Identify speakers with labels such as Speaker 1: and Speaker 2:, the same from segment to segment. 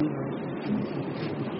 Speaker 1: よし!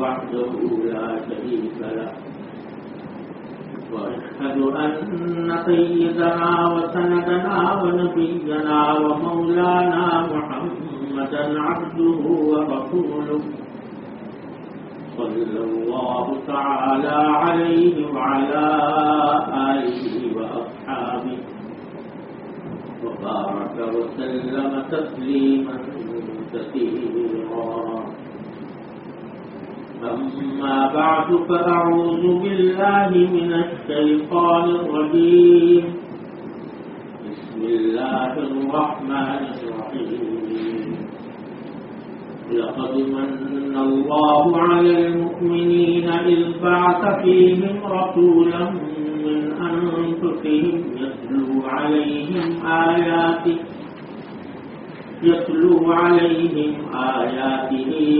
Speaker 1: وحده لا شريك له. وأشهد أن سيدنا وسندنا ونبينا ومولانا محمدا عبده ورسوله. صلى الله تعالى عليه وعلى آله وأصحابه. وبارك وسلم تسليما كثيرا. أما بعد فأعوذ بالله من الشيطان الرجيم. بسم الله الرحمن الرحيم. لقد من الله على المؤمنين إذ بعث فيهم رسولا من أنفسهم يتلو عليهم آياته يتلو عليهم آياته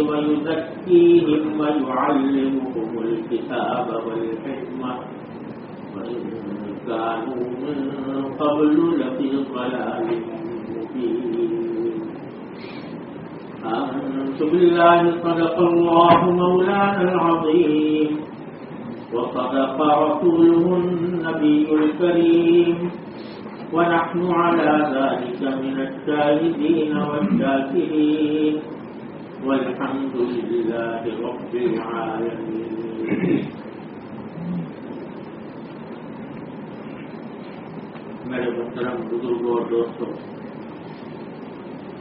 Speaker 1: ويزكيهم ويعلمهم الكتاب والحكمة. وإن كانوا من قبل لفي ضلال مبين. آمنت بالله صدق الله مولانا العظيم. وصدق رسوله النبي الكريم. ونحن على ذلك من الشاهدين والشاكرين. والحمد لله رب العالمين میرے محترم بزرگوں اور دوستوں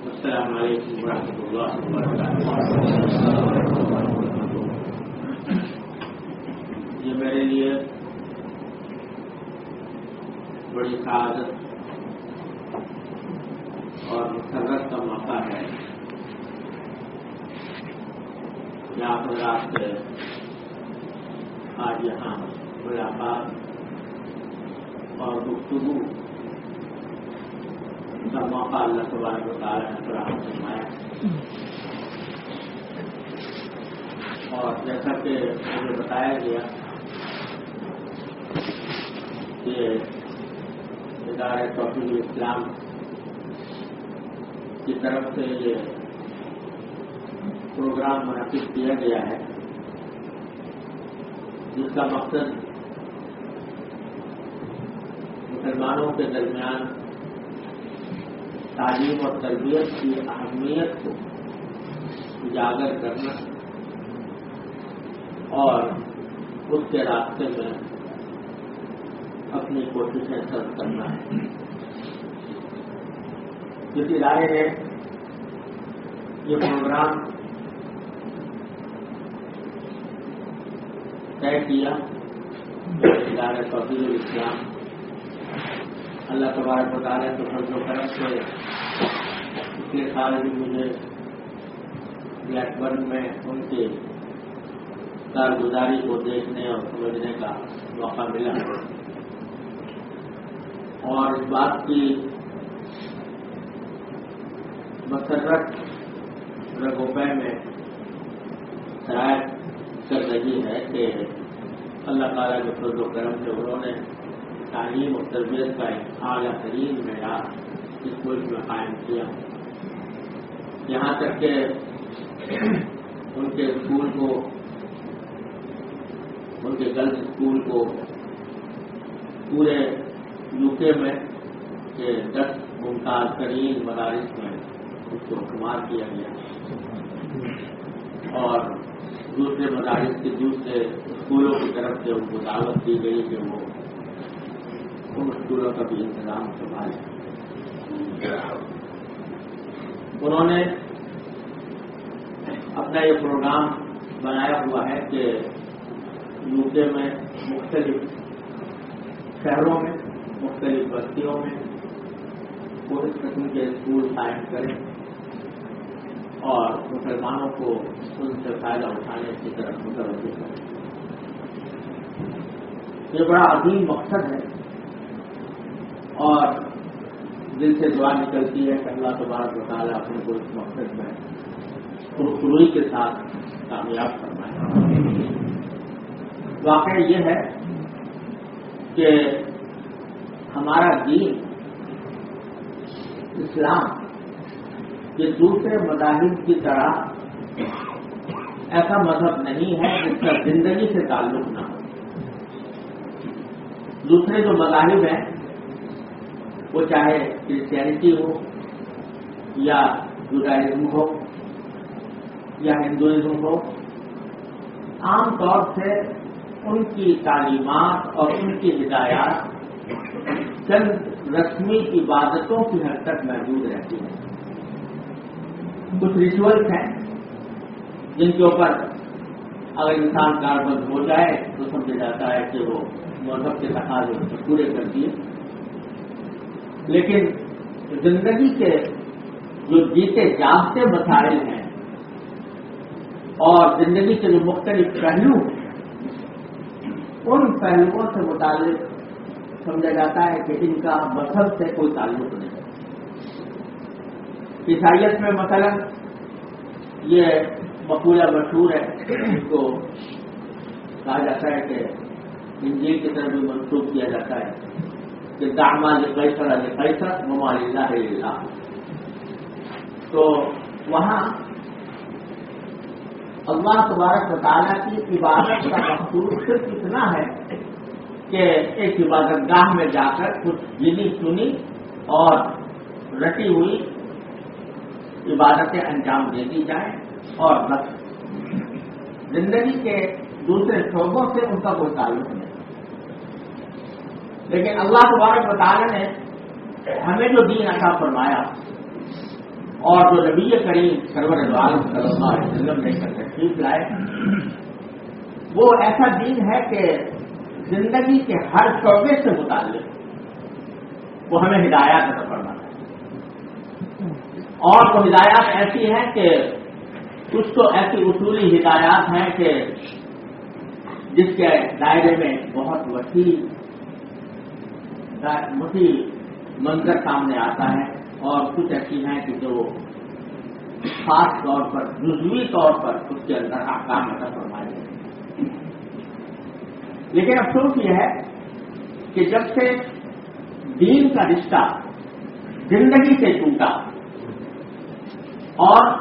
Speaker 1: السلام علیکم ورحمۃ اللہ وبرکاتہ یہ میرے لیے بڑی سعادت اور مسرت کا موقع ہے یہاں پر آپ سے آج یہاں ملاقات اور گفتگو کا موقع اللہ تبارک وطالعہ نے فراہم فرمایا اور جیسا کہ مجھے بتایا گیا کہ ادارہ توفیق اسلام کی طرف سے یہ پروگرام منعقد کیا گیا ہے، جس کا مقصد مسلمانوں کے درمیان تعلیم اور تربیت کی اہمیت کو اجاگر کرنا اور اس کے راستے میں اپنی کوششیں سرد کرنا ہے۔ جس ادارے نے یہ پروگرام طے کیا، ادارے توفیق الاسلام اللہ تبارک بتارے تو فضل و کرم سے پچھلے سال بھی مجھے بلیک برن میں ان کی کارگزاری کو دیکھنے اور سمجھنے کا موقع ملا۔ اور اس بات کی مسرت رگوپے میں شاید کر رہی ہے کہ اللہ تعالیٰ کے فضل و کرم سے انہوں نے تعلیم اور تربیت کا ایک اعلیٰ ترین معیار اس ملک میں قائم کیا۔ یہاں تک کہ ان کے اسکول کو، ان کے گرلس اسکول کو پورے یو کے میں کے دس ممتاز ترین مدارس میں اس کو شمار کیا گیا۔ اور دوسرے مدارس کے دوسرے اسکولوں کی طرف سے ان کو دعوت دی گئی کہ وہ ان اسکولوں کا بھی انتظام سنبھالیں۔ انہوں نے اپنا یہ پروگرام بنایا ہوا ہے کہ یو کے میں مختلف شہروں میں، مختلف بستیوں میں وہ اس قسم کے اسکول قائم کریں۔ اور مسلمانوں کو ان سے فائدہ اٹھانے کی طرف متوجہ کریں یہ بڑا عظیم مقصد ہے۔ اور دل سے دعا نکلتی ہے کہ اللہ تبارک بتایا اپنے کو اس مقصد میں خوبصوری کے ساتھ کامیاب کرنا واقعہ یہ ہے کہ ہمارا دین اسلام یہ دوسرے مذاہب کی طرح ایسا مذہب نہیں ہے جس کا زندگی سے تعلق نہ ہو۔ دوسرے جو مذاہب ہیں، وہ چاہے کرسچینٹی ہو یا جوڈائزم ہو یا ہندوازم ہو، عام طور سے ان کی تعلیمات اور ان کی ہدایات چند رسمی عبادتوں کی حد تک محدود رہتی ہیں۔ کچھ ریچولس ہیں جن کے اوپر اگر انسان کاربند ہو جائے تو سمجھا جاتا ہے کہ وہ مذہب کے تقاضے پورے کر دیے۔ لیکن زندگی کے جو جیتے جاگتے مسائل ہیں اور زندگی کے جو مختلف پہلو ہیں، ان پہلوؤں سے متعلق سمجھا جاتا ہے کہ ان کا مذہب سے کوئی تعلق نہیں۔ عیسائیت میں مثلا یہ مقولہ مشہور ہے اس کو کہا جاتا ہے کہ انجیل کی طرف بھی منسوخ کیا جاتا ہے کہ داما لقیسر لقیسر ممال اللہ اللہ تو وہاں اللہ تبارک تعالیٰ کی عبادت کا مقصود صرف اتنا ہے کہ ایک عبادت گاہ میں جا کر کچھ گنی سنی اور رٹی ہوئی عبادتیں انجام دے دی جائیں اور بس زندگی کے دوسرے شعبوں سے ان کا کوئی تعلق نہیں۔ لیکن اللہ تبارک مطالعہ نے ہمیں جو دین عطا فرمایا اور جو نبی کریم سرور عالم صلی اللہ علیہ وسلم نے کر تشریف لائے، وہ ایسا دین ہے کہ زندگی کے ہر شعبے سے متعلق، وہ ہمیں ہدایات عطا فرماتا ہے۔ اور وہ ہدایات ایسی ہیں کہ کچھ تو ایسی اصولی ہدایات ہیں کہ جس کے دائرے میں بہت وسیع وسیع منظر سامنے آتا ہے اور کچھ ایسی ہیں کہ جو خاص طور پر، جزوی طور پر اس کے اندر آکام عطا فرمائے گئے۔ لیکن افسوس یہ ہے کہ جب سے دین کا رشتہ زندگی سے ٹوٹا اور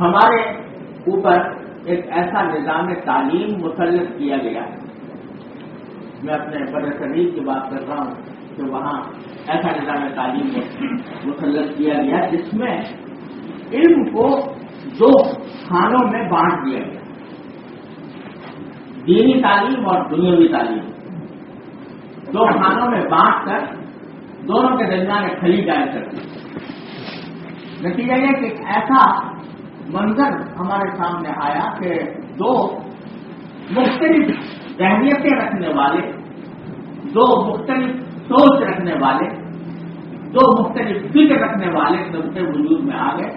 Speaker 1: ہمارے اوپر ایک ایسا نظام تعلیم مسلط کیا گیا ہے۔ میں اپنے بڑے شریر کی بات کر رہا ہوں کہ وہاں ایسا نظام تعلیم مسلط کیا گیا جس میں علم کو دو خانوں میں بانٹ دیا گیا۔ دینی تعلیم اور دنیاوی تعلیم۔ دو خانوں میں بانٹ کر دونوں کے درمیان ایک کھلی جائے کرتی نتیجہ یہ کہ ایک ایسا منظر ہمارے سامنے آیا کہ دو مختلف اہمیتیں رکھنے والے، دو مختلف سوچ رکھنے والے، دو مختلف فکر رکھنے والے نقطے وجود میں آ گئے۔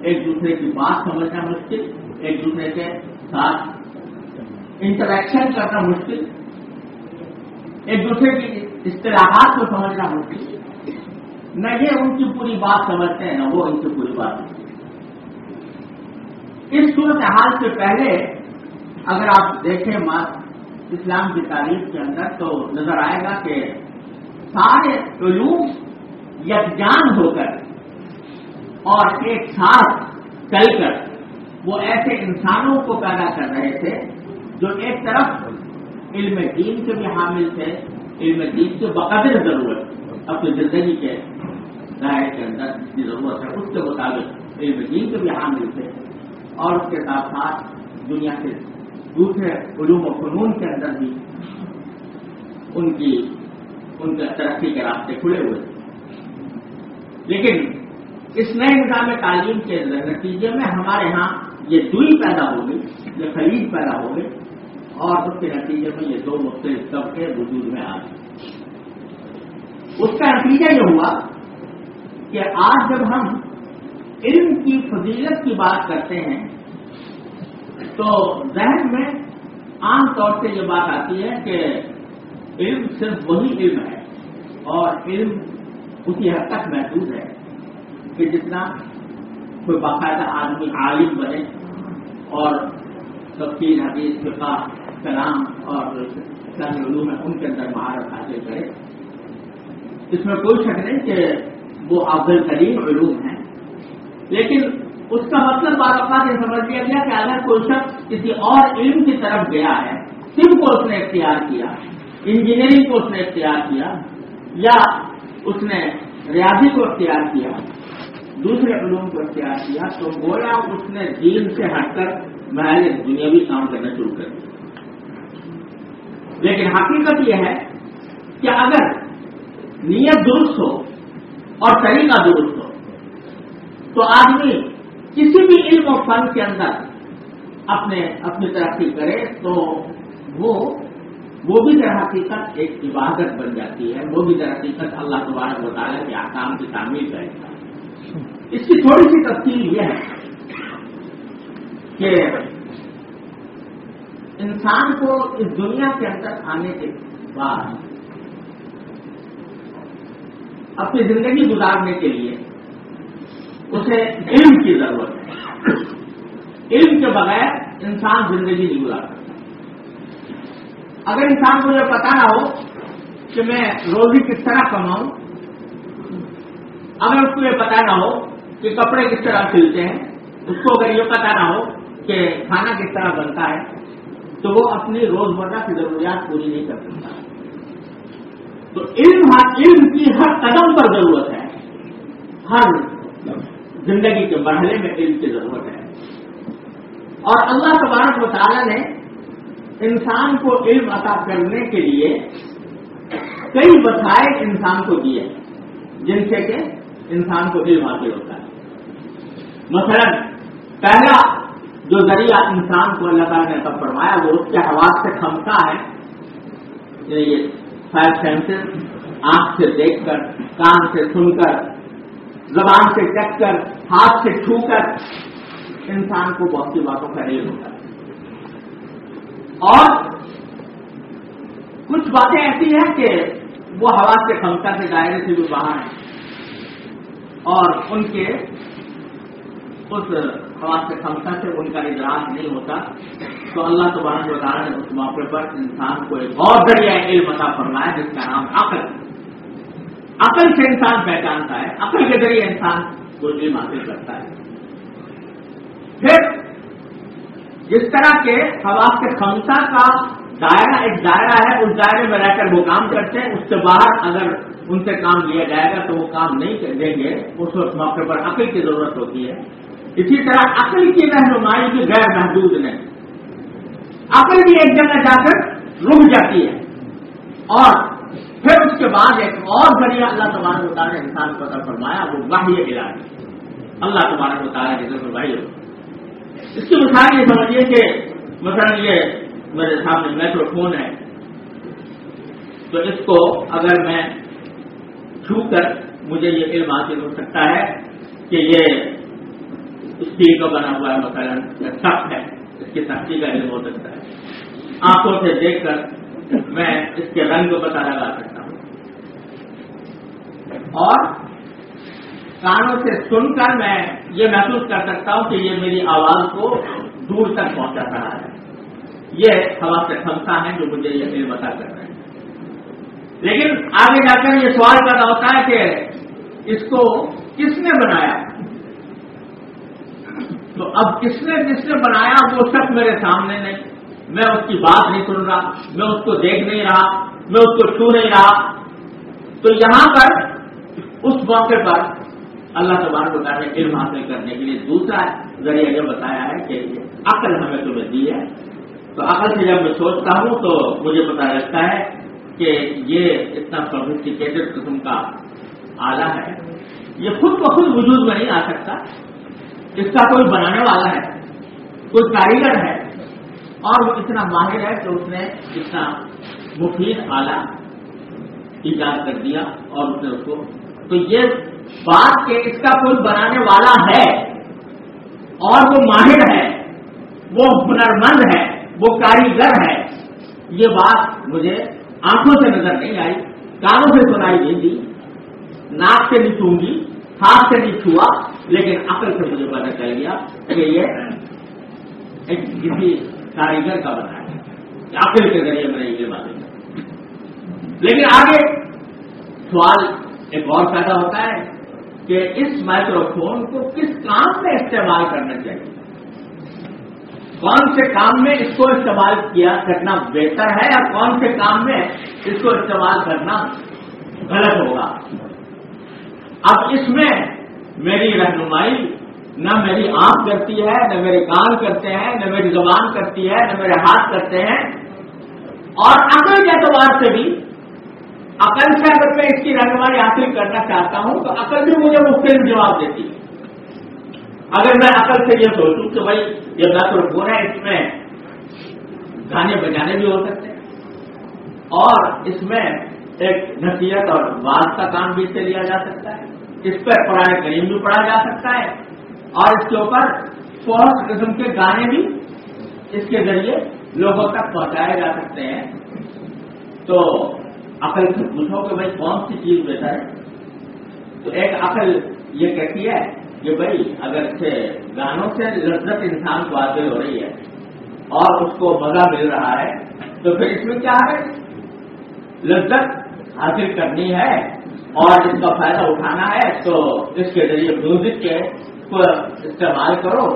Speaker 1: ایک دوسرے کی بات سمجھنا مشکل، ایک دوسرے کے ساتھ انٹریکشن کرنا مشکل، ایک دوسرے کی اصطلاحات کو سمجھنا مشکل۔ نہ یہ ان کی پوری بات سمجھتے ہیں، نہ وہ ان کی پوری بات اس صورت حال سے پہلے اگر آپ دیکھیں اسلام کی تاریخ کے اندر تو نظر آئے گا کہ سارے علوم یکجان ہو کر اور ایک ساتھ چل کر وہ ایسے انسانوں کو پیدا کر رہے تھے جو ایک طرف علم دین کے بھی حامل تھے، علم دین کے بقدر ضرورت اپنی زندگی کے دائرے کے اندر جس کی ضرورت ہے، اس کے مطابق علم دین کے بھی حامل تھے اور اس کے ساتھ ساتھ دنیا کے دوسرے علوم و فنون کے اندر بھی ان کی، ان کے ترقی کے راستے کھلے ہوئے لیکن اس نئے نظام تعلیم کے نتیجے میں ہمارے ہاں یہ دوئی پیدا ہو گئی، یہ خرید پیدا ہو گئی اور اس کے نتیجے میں یہ دو مختلف طبقے وجود میں آ گئے۔ اس کا نتیجہ یہ ہوا کہ آج جب ہم علم کی فضیلت کی بات کرتے ہیں، تو ذہن میں عام طور سے یہ بات آتی ہے کہ علم صرف وہی علم ہے اور علم اسی حد تک محدود ہے کہ جتنا کوئی باقاعدہ آدمی عالم بنے اور تفصیل حدیث، فقہ، کلام اور اسلامی علوم ہے ان کے اندر مہارت حاصل کرے۔ اس میں کوئی شک نہیں کہ وہ افضل ترین علوم ہیں۔ لیکن اس کا مطلب بار اوقات یہ سمجھ لیا گیا کہ اگر کوئی شخص کسی اور علم کی طرف گیا ہے سم کو اس نے اختیار کیا، انجینئرنگ کو اس نے اختیار کیا یا اس نے ریاضی کو اختیار کیا، دوسرے علوم کو اختیار کیا، تو گویا اس نے دین سے ہٹ کر محل دنیاوی کام کرنا شروع کر دیا۔ لیکن حقیقت یہ ہے کہ اگر نیت درست ہو اور طریقہ درست ہو۔ تو آدمی کسی بھی علم و فن کے اندر اپنے اپنی ترقی کرے تو وہ وہ بھی در حقیقت ایک عبادت بن جاتی ہے، وہ بھی در حقیقت اللہ تبارک وطالعہ کے آکام کی تعمیر کرے گا۔ اس کی تھوڑی سی تفصیل یہ ہے کہ انسان کو اس دنیا کے اندر آنے کے بعد اپنی زندگی گزارنے کے لیے اسے علم کی ضرورت ہے۔ علم کے بغیر انسان زندگی نہیں گزار سکتا۔ اگر انسان کو یہ پتا نہ ہو کہ میں روزی کس طرح کماؤں، اگر اس کو یہ پتا نہ ہو کہ کپڑے کس طرح سلتے ہیں، اس کو اگر یہ پتا نہ ہو کہ کھانا کس طرح بنتا ہے، تو وہ اپنی روزمرہ کی ضروریات پوری نہیں کر سکتا۔ تو علم علم کی ہر قدم پر ضرورت ہے۔ ہر زندگی کے مرحلے میں علم کی ضرورت ہے۔ اور اللہ تبارک مطالعہ نے انسان کو علم عطا کرنے کے لیے کئی وسائل انسان کو دیے، جن سے کہ انسان کو علم حاصل ہوتا ہے۔ مثلا، پہلا جو ذریعہ انسان کو اللہ تعالیٰ نے تب فرمایا، وہ اس کے حواس سے کھمتا ہے یعنی یہ فائیو سینسز، آنکھ سے دیکھ کر، کان سے سن کر، زبان سے چک کر، ہاتھ سے چھو کر، انسان کو بہت سی باتوں کا علم ہوتا ہے۔ اور کچھ باتیں ایسی ہیں کہ وہ ہوا سے کمتا سے دائرے سے بھی باہر ہیں اور ان کے اس ہوا سے سے ان کا ادراک نہیں ہوتا۔ تو اللہ تبارک وطالعہ نے اس موقع پر انسان کو ایک اور ذریعہ علم عطا فرمایا، جس کا نام عقل۔ عقل سے انسان پہچانتا ہے، عقل کے ذریعے انسان کو علم حاصل کرتا ہے۔ پھر جس طرح کے حواس کے خمسہ کا دائرہ ایک دائرہ ہے، اس دائرے میں رہ کر وہ کام کرتے ہیں، اس سے باہر اگر ان سے کام لیا جائے گا تو وہ کام نہیں دیں گے، اس وقت موقع پر عقل کی ضرورت ہوتی ہے۔ اسی طرح عقل کی رہنمائی کی غیر محدود نہیں عقل بھی ایک جگہ جا کر رک جاتی ہے۔ اور پھر اس کے بعد ایک اور ذریعہ اللہ تبارک بتا نے انسان کو پتہ فرمایا، وہ واحد علاج اللہ تبارک بتا رہے جیسے بھائی اس کی مثال یہ سمجھیے کہ مثلا یہ میرے سامنے میکرو فون ہے۔ تو اس کو اگر میں چھو کر مجھے یہ علم حاصل ہو سکتا ہے کہ یہ اسٹیل کا بنا ہوا ہے، مثلا سخت ہے، اس کی سختی کا علم ہو سکتا ہے۔ آنکھوں سے دیکھ کر میں اس کے رنگ کو پتا لگا سکتا ہوں۔ اور کانوں سے سن کر میں یہ محسوس کر سکتا ہوں کہ یہ میری آواز کو دور تک پہنچا رہا ہے۔ یہ ہوا سے کھمسا ہے جو مجھے یہ علم بتا کر رہے ہیں لیکن آگے جا کر یہ سوال پیدا ہوتا ہے کہ اس کو کس نے بنایا؟ تو اب کس نے جس نے بنایا وہ سب میرے سامنے نہیں۔ میں اس کی بات نہیں سن رہا، میں اس کو دیکھ نہیں رہا، میں اس کو چھو نہیں رہا۔ تو یہاں پر، اس موقع پر اللہ تبارک بتا نے علم حاصل کرنے کے لیے دوسرا ذریعہ یہ بتایا ہے کہ عقل ہمیں تمہیں دی ہے۔ تو عقل سے جب میں سوچتا ہوں تو مجھے پتا لگتا ہے کہ یہ اتنا سوفسٹیکیٹڈ قسم کا آلہ ہے۔ یہ خود بخود وجود میں نہیں آ سکتا۔ اس کا کوئی بنانے والا ہے، کوئی کاریگر ہے، اور وہ اتنا ماہر ہے کہ اس نے اتنا مفید آلہ ایجاد کر دیا اور اس نے اس کو تو یہ بات کہ اس کا کوئی بنانے والا ہے اور وہ ماہر ہے، وہ ہنرمند ہے، وہ کاریگر ہے، یہ بات مجھے آنکھوں سے نظر نہیں آئی، کانوں سے سنائی نہیں دی، ناک سے نہیں چونگی ہاتھ سے نہیں چھوا لیکن عقل سے مجھے پتا چل گیا کہ یہ ایک کسی کاریگر کا بنا ہے عقل کے ذریعے میں نے یہ بات لیکن آگے سوال ایک اور پیدا ہوتا ہے کہ اس مائکرو فون کو کس کام میں استعمال کرنا چاہیے؟ کون سے کام میں اس کو استعمال کیا کرنا بہتر ہے یا کون سے کام میں اس کو استعمال کرنا غلط ہوگا؟ اب اس میں میری رہنمائی نہ میری آنکھ کرتی ہے، نہ میرے کان کرتے ہیں، نہ میری زبان کرتی ہے، نہ میرے ہاتھ کرتے ہیں۔ اور عقل کے اعتبار سے بھی عقل سے اگر میں اس کی رہنمائی حاصل کرنا چاہتا ہوں تو عقل بھی مجھے مختلف جواب دیتی ہے۔ اگر میں عقل سے یہ سوچوں کہ بھائی یہ فون ہے، اس میں گانے بجانے بھی ہو سکتے ہیں۔ اور اس میں ایک نصیحت اور بات کا کام بھی سے لیا جا سکتا ہے۔ اس پر قرآن کریم بھی پڑھا جا سکتا ہے اور اس کے اوپر بہت قسم کے گانے بھی اس کے ذریعے لوگوں تک پہنچائے جا سکتے ہیں۔ تو عقل سے پوچھو کہ بھائی کون سی چیز بہتر ہے؟ تو ایک عقل یہ کہتی ہے کہ بھائی اگر سے گانوں سے لذت انسان کو حاصل ہو رہی ہے اور اس کو مزہ مل رہا ہے، تو پھر اس میں کیا ہے؟ لذت حاصل کرنی ہے۔ اور اس کا فائدہ اٹھانا ہے، تو اس کے ذریعے میوزک کے استعمال کرو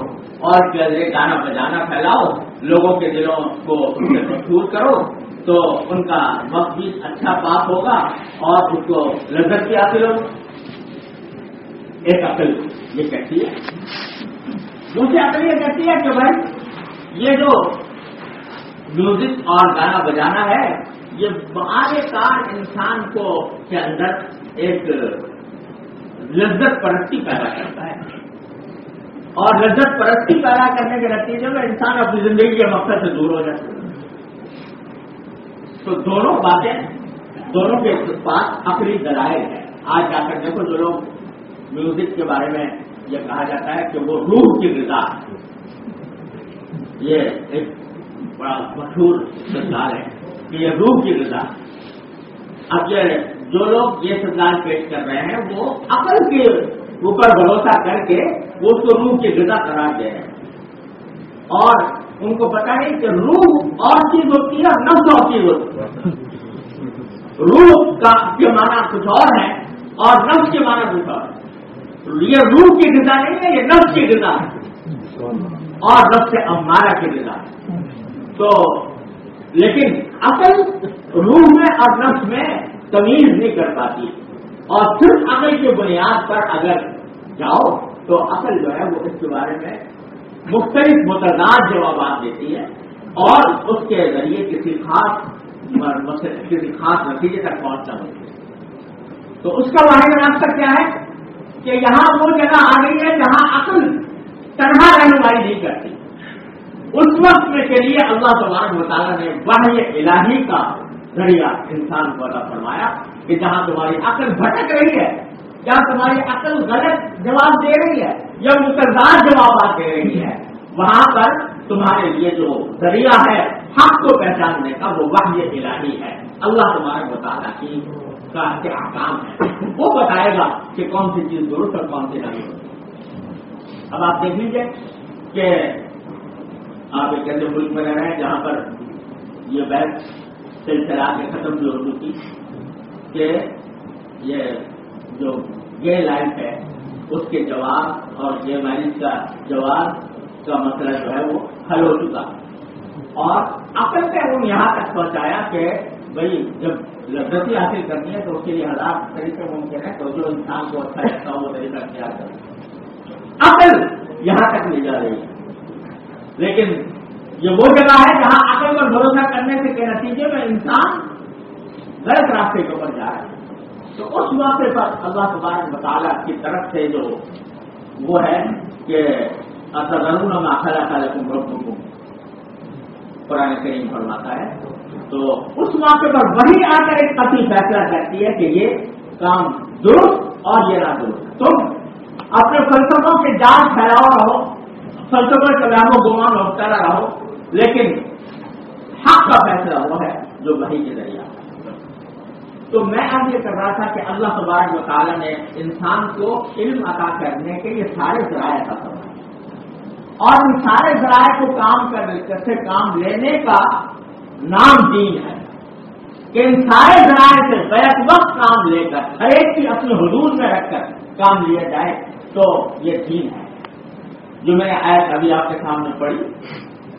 Speaker 1: اور کے ذریعے گانا بجانا پھیلاؤ، لوگوں کے دلوں کو مشہور کرو، تو ان کا وقت بھی اچھا پاس ہوگا اور اس کو لذت بھی حاصل ہوگا ایک عقل یہ کہتی ہے۔ دوسری عقل یہ کہتی ہے کہ بھائی، یہ جو میوزک اور گانا بجانا ہے یہ آگے کار انسان کو کے اندر ایک لذت پرستی پیدا کرتا ہے۔ اور لذت پرستی پیدا کرنے کے نتیجے میں انسان اپنی زندگی کے مقصد سے دور ہو جاتا ہے۔ تو دونوں باتیں، دونوں کے پاس عقلی دلائل ہے آج جا کر دیکھو جو لوگ میوزک کے بارے میں یہ کہا جاتا ہے کہ وہ روح کی غذا یہ ایک بڑا مشہور سردار ہے۔ کہ یہ روح کی غذا اب یہ جو لوگ یہ سردار پیش کر رہے ہیں، وہ عقل کے اوپر بھروسہ کر کے وہ اس کو روح کی غذا قرار دے رہے ہیں۔ اور ان کو پتا نہیں کہ روح اور چیز ہوتی ہے نفس اور چیز ہوتی ہے۔ روح کا کے معنی کچھ اور ہے اور نفس کے معنی کچھ اور ہے یہ روح کی غذا نہیں ہے، یہ نفس کی غذا ہے۔ اور نفس امارا کی غذا ہے۔ تو لیکن عقل روح میں اور نفس میں تمیز نہیں کر پاتی۔ اور صرف عقل کی بنیاد پر اگر جاؤ تو عقل جو ہے وہ اس کے بارے میں مختلف متضاد جوابات دیتی ہے اور اس کے ذریعے کسی خاص کسی خاص نتیجے تک پہنچنا ہوتی ہے۔ تو اس کا واحد راستہ کیا ہے؟ کہ یہاں وہ جگہ آ گئی ہے جہاں عقل تنہا رہنمائی نہیں کرتی۔ اس وقت میں کے لیے اللہ تبارک مطالعہ نے واحد الہی کا ذریعہ انسان کو ادا فرمایا کہ جہاں تمہاری عقل بھٹک رہی ہے، جہاں تمہاری عقل غلط جواب دے رہی ہے یا متضاد جوابات دے رہی ہے، وہاں پر تمہارے لیے جو ذریعہ ہے، حق کو پہچاننے کا وہ واحد الہی ہے۔ اللہ تمہارے مطالعہ کی کا کام ہے وہ بتائے گا کہ کون سی چیز درست اور کون سی نہیں۔ اب آپ دیکھ لیجیے کہ آپ ایک ایسے ملک میں رہ رہے ہیں جہاں پر یہ بحث سلسلہ کے ختم بھی ہو چکی کہ یہ جو گے لائف ہے، اس کے جواب اور گے میرج کا جواب کا مسئلہ جو ہے وہ حل ہو چکا۔ اور عقل سے وہ یہاں تک پہنچایا کہ بھائی، جب لذتی حاصل کرنی ہے تو اس کے لیے ہزار طریقے ممکن ہے تو جو انسان کو اچھا لگتا ہو وہ طریقہ اختیار کرے۔ عقل یہاں تک لے جا رہی ہے۔ لیکن یہ وہ جگہ ہے جہاں عقل پر بھروسہ کرنے سے کے نتیجے میں انسان غلط راستے کے اوپر جا رہے ہیں تو اس موقع پر اللہ تبارک مطالعہ کی طرف سے جو وہ ہے کہ خلا خالہ تم رب قرآن کریم فرماتا ہے۔ تو اس موقع پر وہی آ کر ایک قطعی فیصلہ کرتی ہے کہ یہ کام درست اور یہ نہ درست تم اپنے فلسفوں کے جان پھیلاؤ رہو۔ فلسفہ کے و گمان مبتلا رہو، لیکن حق کا فیصلہ وہ ہے جو وہی کے ذریعہ تو میں اب یہ کر رہا تھا کہ اللہ تبارک مطالعہ نے انسان کو علم عطا کرنے کے یہ سارے ذرائع عطا کرنا اور ان سارے ذرائع کو کام کر سے کام لینے کا نام دین ہے۔ کہ ان سارے ذرائع سے بیک وقت کام لے کر، ہر ایک کی اپنے حدود میں رکھ کر کام لیا جائے تو یہ دین ہے۔ جو میں نے آیت ابھی آپ کے سامنے پڑھی،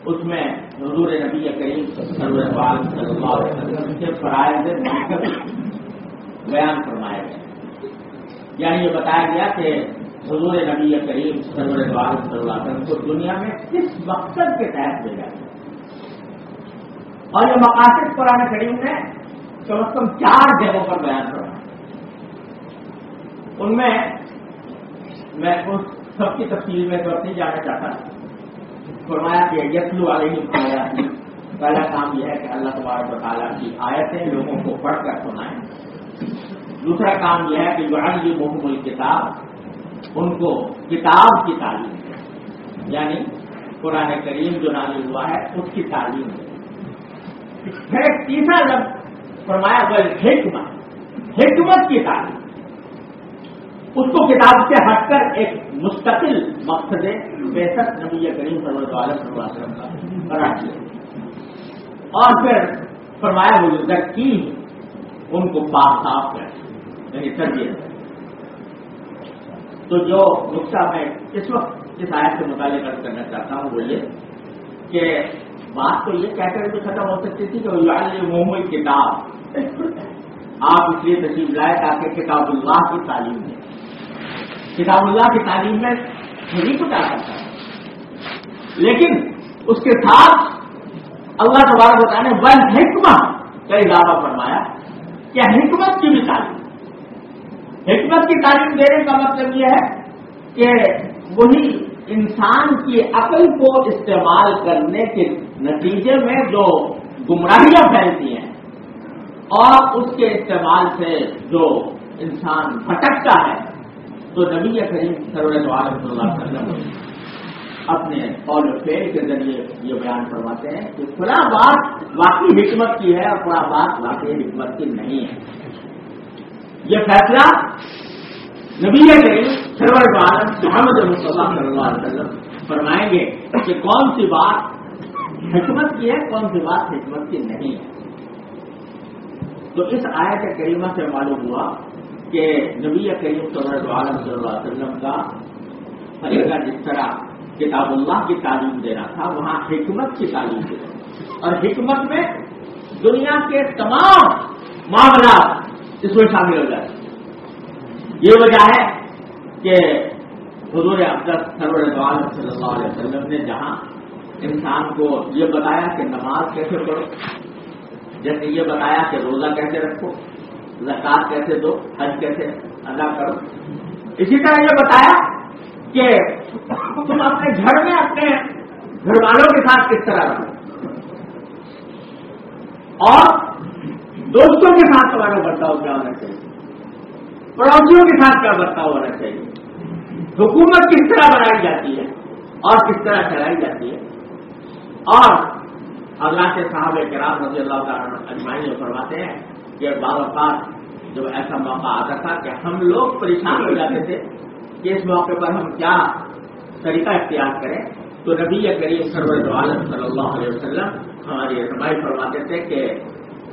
Speaker 1: اس میں حضور نبی کریم صلی اللہ علیہ وسلم کے فرائض بیان فرمایا گیا یعنی یہ بتایا گیا کہ حضور نبی کریم صلی اللہ علیہ وسلم کو دنیا میں کس مقصد کے تحت بھیجا گیا اور یہ مقاصد قرآن کریم نے کم از کم چار جگہوں پر بیان کروایا ان میں میں اس سب کی تفصیل میں تو نہیں جانا چاہتا فرمایا کہ یسلو علیہ پہلا کام یہ ہے کہ اللہ تبارک تعالیٰ کی آیتیں لوگوں کو پڑھ کر سنائیں۔ دوسرا کام یہ ہے کہ جو علی محمد کتاب ان کو کتاب کی تعلیم یعنی قرآن کریم جو نازل ہوا ہے، اس کی تعلیم پھر تیسرا جب فرمایا بل حکمت حکمت کی تعلیم۔ اس کو کتاب سے ہٹ کر ایک مستقل مقصد بےسک نبی کریم صلی اللہ علیہ وسلم کا بنا دیا اور پھر فرمایا وہ کی ان کو پاک صاف کر۔ یعنی تربیت۔ تو جو نقصہ میں اس وقت اس آیت سے متعلق کرنا چاہتا ہوں، وہ یہ کہ بات تو یہ کہہ کر بھی ختم ہو سکتی تھی کہ وہ محمد کتاب آپ اس لیے تشریف لائے تاکہ کتاب اللہ کی تعلیم دیں کتاب اللہ کی تعلیم میں نہیں کچھ آ سکتا لیکن اس کے ساتھ اللہ دوبارہ بتانے ون حکمت کا اضافہ فرمایا کہ حکمت کی بھی تعلیم۔ حکمت کی تعلیم دینے کا مطلب یہ ہے کہ وہی انسان کی عقل کو استعمال کرنے کے نتیجے میں جو گمراہیاں پھیلتی ہیں اور اس کے استعمال سے جو انسان بھٹکتا ہے تو نبی کریم سرورت عالم صلی اللہ علیہ وسلم اپنے اور فیل کے ذریعے یہ بیان کرواتے ہیں کہ پورا بات واقعی حکمت کی ہے اور پورا بات واقعی حکمت کی نہیں ہے۔ یہ فیصلہ نبی کریم سرور عالم محمد صلی اللہ علیہ وسلم فرمائیں گے کہ کون سی بات حکمت کی ہے، کون سی بات حکمت کی نہیں۔ ہے تو اس آیت کریمہ سے معلوم ہوا کہ نبی کریم صلی عالم صلی اللہ علیہ وسلم کا طریقہ جس طرح کتاب اللہ کی تعلیم دینا تھا، وہاں حکمت کی تعلیم دینا اور حکمت میں دنیا کے تمام معاملات اس میں شامل ہو جائے۔ یہ وجہ ہے کہ حضور افضل سرور صلی اللہ علیہ وسلم نے جہاں انسان کو یہ بتایا کہ نماز کیسے پڑھو، جیسے یہ بتایا کہ روزہ کیسے رکھو زکات کیسے دو، حج کیسے ادا کرو۔ اسی طرح یہ بتایا کہ تم اپنے گھر میں اپنے گھر والوں کے ساتھ کس طرح رہو۔ اور دوستوں کے ساتھ تمہارا برتاؤ کیا ہونا چاہیے۔ پڑوسیوں کے ساتھ کیا برتاؤ ہونا چاہیے۔ حکومت کس طرح بنائی جاتی ہے اور کس طرح چلائی جاتی ہے۔ اور اللہ کے صاحب کرام رضی اللہ تعالیٰ اجمائی فرماتے ہیں کہ بار اوقات جب ایسا موقع آتا تھا کہ ہم لوگ پریشان ہو جاتے تھے کہ اس موقع پر ہم کیا طریقہ اختیار کریں، تو نبی کریم سرور عالم صلی اللہ علیہ وسلم ہماری رہنمائی فرماتے تھے کہ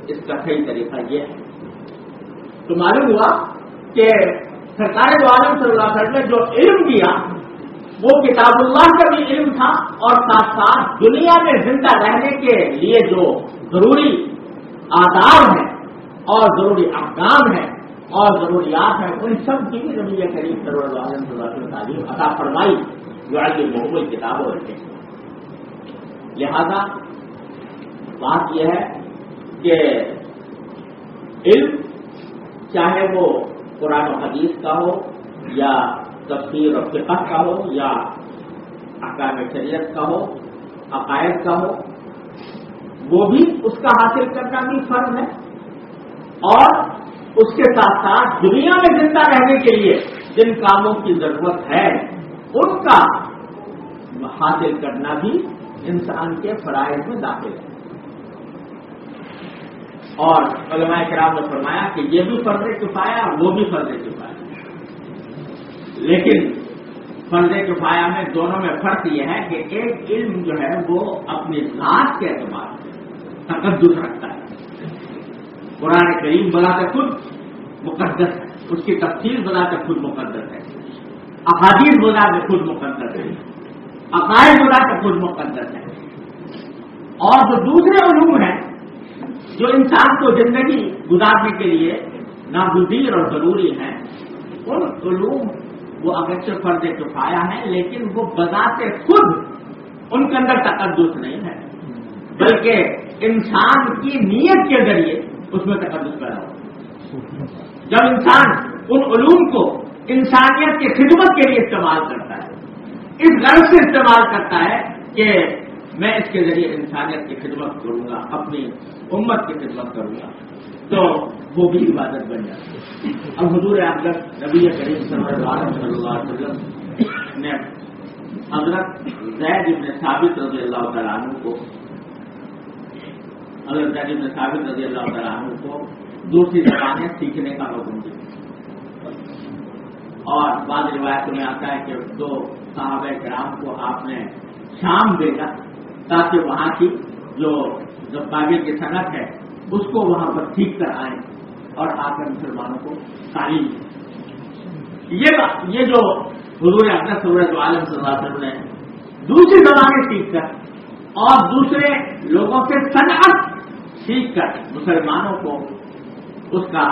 Speaker 1: اس کا صحیح طریقہ یہ ہے۔ تو معلوم ہوا کہ سرکار دو عالم صلی اللہ علیہ وسلم نے جو علم دیا وہ کتاب اللہ کا بھی علم تھا اور ساتھ ساتھ دنیا میں زندہ رہنے کے لیے جو ضروری آدار ہیں اور ضروری احکام ہیں اور ضروریات ہیں ان سب کی بھی نبی قریب سرور عالم صلی اللہ علیہ تعلیم عطا فرمائی، جو آج محبوب کتابوں رکھے لہذا، بات یہ ہے کہ علم، چاہے وہ قرآن و حدیث کا ہو، یا تفسیر و فقہ کا ہو، یا احکام شریعت کا ہو، عقائد کا ہو، وہ بھی اس کا حاصل کرنا بھی فرض ہے۔ اور اس کے ساتھ ساتھ دنیا میں زندہ رہنے کے لیے جن کاموں کی ضرورت ہے، ان کا حاصل کرنا بھی انسان کے فرائض میں داخل ہے۔ اور علماء کرام نے فرمایا کہ یہ بھی فرض کفایا اور وہ بھی فرض کفایا لیکن فرض کفایا میں دونوں میں فرق یہ ہے کہ ایک علم جو ہے وہ اپنی ذات کے اعتبار سے تقدس رکھتا ہے۔ قرآن کریم بنا کر خود مقدس ہے۔ اس کی تفصیل بنا کر خود مقدس ہے۔ احادیث بنا کر خود مقدس ہے۔ عقائد بنا کر خود مقدس ہے۔ اور جو دوسرے علوم ہیں، جو انسان کو زندگی گزارنے کے لیے ناگزیر اور ضروری ہیں، ان علوم وہ اگرچہ فرض کفایا ہے لیکن وہ بذات خود ان کے اندر تقدس نہیں ہے۔ بلکہ انسان کی نیت کے ذریعے اس میں تقدس پیدا ہو جب انسان ان علوم کو انسانیت کی خدمت کے لیے استعمال کرتا ہے، اس غرض سے استعمال کرتا ہے کہ میں اس کے ذریعے انسانیت کی خدمت کروں گا، اپنی امت کی خدمت کروں گا۔ تو وہ بھی عبادت بن جاتی ہے۔ اب حضور اکبر نبی کریم صلی اللہ علیہ وسلم نے حضرت زید ابن ثابت رضی اللہ تعالیٰ عنہ کو حضرت زید ابن ثابت رضی اللہ تعالیٰ عنہ کو دوسری زبانیں سیکھنے کا حکم دیا۔ اور بعض روایتوں میں آتا ہے کہ دو صحابہ کرام کو آپ نے شام بھیجا تاکہ وہاں کی جو کاغیر کی صنعت ہے، اس کو وہاں پر ٹھیک کر آئیں اور آ کر مسلمانوں کو تعلیم یہ جو حضور اپنا سورج عالم صلی اللہ علیہ وسلم نے دوسری زبانیں سیکھ کر اور دوسرے لوگوں سے صنعت سیکھ کر مسلمانوں کو اس کا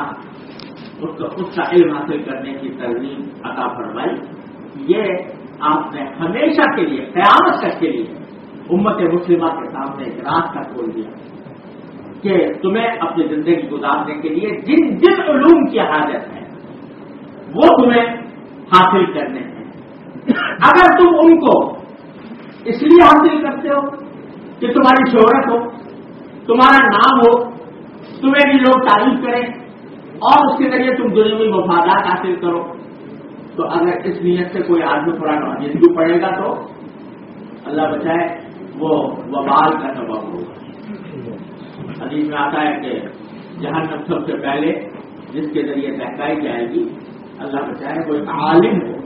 Speaker 1: اس کا اس کا علم حاصل کرنے کی ترمیم عطا فرمائی۔ یہ آپ نے ہمیشہ کے لیے، قیامت تک کے لیے امت مسلمہ کے سامنے ایک راستہ کھول دیا کہ تمہیں اپنی زندگی گزارنے کے لیے جن جن علوم کی حاجت ہے، وہ تمہیں حاصل کرنے ہیں۔ اگر تم ان کو اس لیے حاصل کرتے ہو کہ تمہاری شہرت ہو تمہارا نام ہو، تمہیں بھی لوگ تعریف کریں اور اس کے ذریعے تم دنیا مفادات حاصل کرو۔ تو اگر اس نیت سے کوئی آدمی قرآن حدیث بھی پڑے گا تو اللہ بچائے وہ وبال کا سبب ہوگا۔ حدیث میں آتا ہے کہ جہاں سب سے پہلے جس کے ذریعے بہتائی جائے گی، اللہ بچائے وہ ایک عالم ہو۔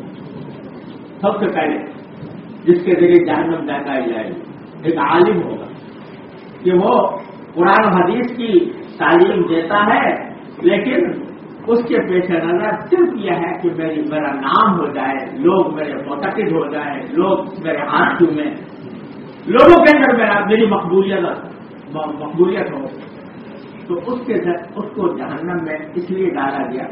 Speaker 1: سب سے پہلے جس کے ذریعے جہنم بہتائی جائے گی، ایک عالم ہوگا کہ وہ قرآن حدیث کی تعلیم دیتا ہے، لیکن اس کے پیش نظر صرف یہ ہے کہ میری، میرا نام ہو جائے، لوگ میرے متقد ہو جائیں لوگ میرے ہاتھ چومیں لوگوں کے اندر میرا، میری مقبولیت مقبولیت ہو۔ تو اس کے اس کو جہنم میں اس لیے ڈالا گیا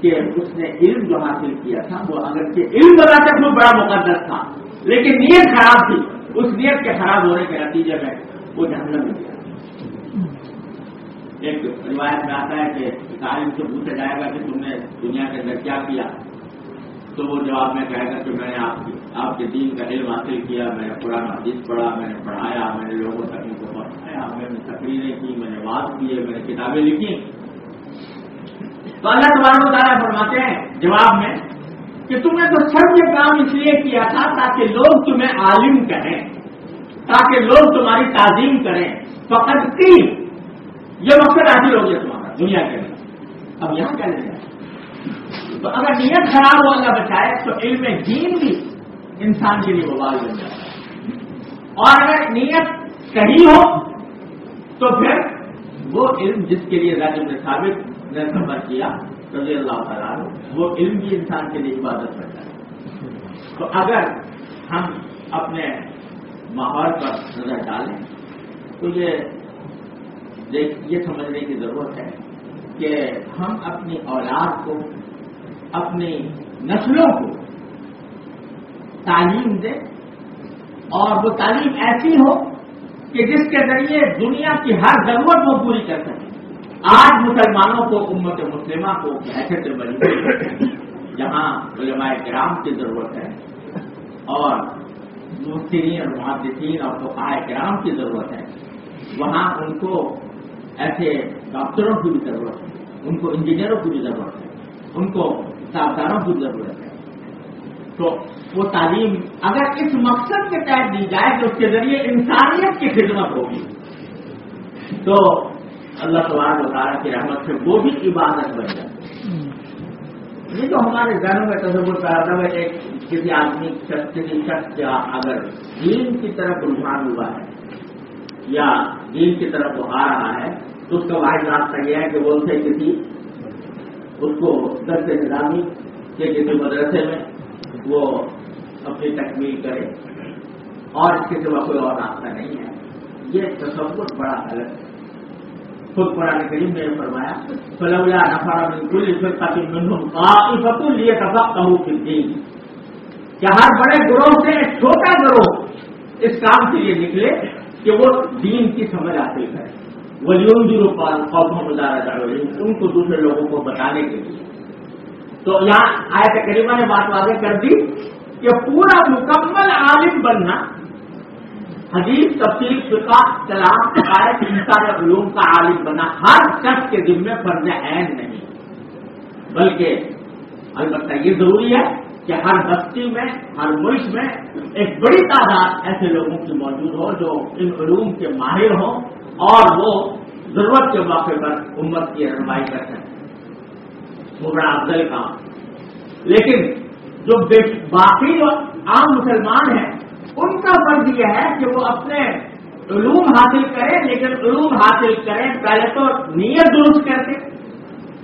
Speaker 1: کہ اس نے علم جو حاصل کیا تھا، وہ اگر کہ علم بنا کر وہ بڑا مقدس تھا، لیکن نیت خراب تھی۔ اس نیت کے خراب ہونے کے نتیجے میں وہ جہنم میں گیا۔ ایک روایت میں آتا ہے کہ تعلیم سے پوچھا جائے گا کہ تم نے دنیا کے اندر کیا کیا؟ تو وہ جواب میں کہے گا کہ میں نے آپ کی آپ کے دین کا علم حاصل کیا، میں نے قرآن حدیث پڑھا، میں نے پڑھایا، میں نے لوگوں تک ان کو پہنچایا، میں نے تقریریں کی، میں نے بات کیے، میں نے کتابیں لکھی۔ تو اللہ تبارک و تعالیٰ فرماتے ہیں جواب میں کہ تم نے تو سب یہ کام اس لیے کیا تھا تاکہ لوگ تمہیں عالم کہیں، تاکہ لوگ تمہاری تعظیم کریں۔ فقط کی یہ مقصد حاصل ہو گیا تمہارا، دنیا کے اندر اب یہاں کیا لے جائے؟ تو اگر نیت خراب ہو، اللہ بچائے، تو علم دین بھی انسان کے لیے بوال بن جاتا ہے۔ اور اگر نیت صحیح ہو، تو پھر وہ علم جس کے لیے راجم نے ثابت، نے سفر کیا، رضی اللہ تعالیٰ وہ علم بھی انسان کے لیے عبادت بن جاتا ہے۔ تو اگر ہم اپنے ماحول پر نظر ڈالیں، تو یہ یہ سمجھنے کی ضرورت ہے کہ ہم اپنی اولاد کو، اپنی نسلوں کو تعلیم دیں اور وہ تعلیم ایسی ہو کہ جس کے ذریعے دنیا کی ہر ضرورت وہ پوری کر سکے۔ آج مسلمانوں کو، امت مسلمہ کو حیثیت بنی جہاں علماء کرام کی ضرورت ہے اور مفترین اور محدثین اور فقائے کرام کی ضرورت ہے۔ وہاں ان کو ایسے ڈاکٹروں کی بھی ضرورت ہے، ان کو انجینئروں کی بھی ضرورت ہے، ان کو سازداروں کی ضرورت ہے۔ تو وہ تعلیم اگر اس مقصد کے تحت دی جائے تو اس کے ذریعے انسانیت کی خدمت ہوگی، تو اللہ تبار وطالعہ کی رحمت سے وہ بھی عبادت بن جائے۔ یہ تو ہمارے گھروں میں تصور پیدا ہے کہ کسی آدمی، کسی شخص یا اگر دین کی طرف رجحان ہوا ہے یا دین کی طرف وہ آ رہا ہے اس کا واحد راستہ یہ ہے کہ وہ اسے کسی اس کو درد نظامی کے کسی مدرسے میں وہ اپنی تکمیل کرے۔ اور اس کے سوا کوئی اور راستہ نہیں ہے۔ یہ تصور بڑا الگ ہے۔ خود قرآن کریم نے فرمایا، فلولا نفر من كل فرقة منهم طائفة ليتفقهوا في الدين۔ کہ ہر بڑے گروہ سے ایک چھوٹا گروہ اس کام کے لیے نکلے کہ وہ دین کی سمجھ حاصل کرے۔ وہ یون جی قوموں مظاہرہ چاہے ان کو دوسرے لوگوں کو بتانے کے لیے۔ تو یہاں آئے تقریباً نے بات واضح کر دی کہ پورا مکمل عالم بننا، حدیث تفصیل فقہ، کلام عقائد انسان علوم کا عالم بنا ہر شخص کے دل میں فرض عین نہیں۔ بلکہ البتہ یہ ضروری ہے کہ ہر بستی میں، ہر ملک میں ایک بڑی تعداد ایسے لوگوں کی موجود ہو جو ان علوم کے ماہر ہوں اور وہ ضرورت کے موقع پر امت کی رہنمائی کر سکیں وہ بڑا افضل کام لیکن جو باقی جو عام مسلمان ہیں، ان کا فرض یہ ہے کہ وہ اپنے علوم حاصل کریں، لیکن علوم حاصل کریں پہلے تو نیت درست کرتے،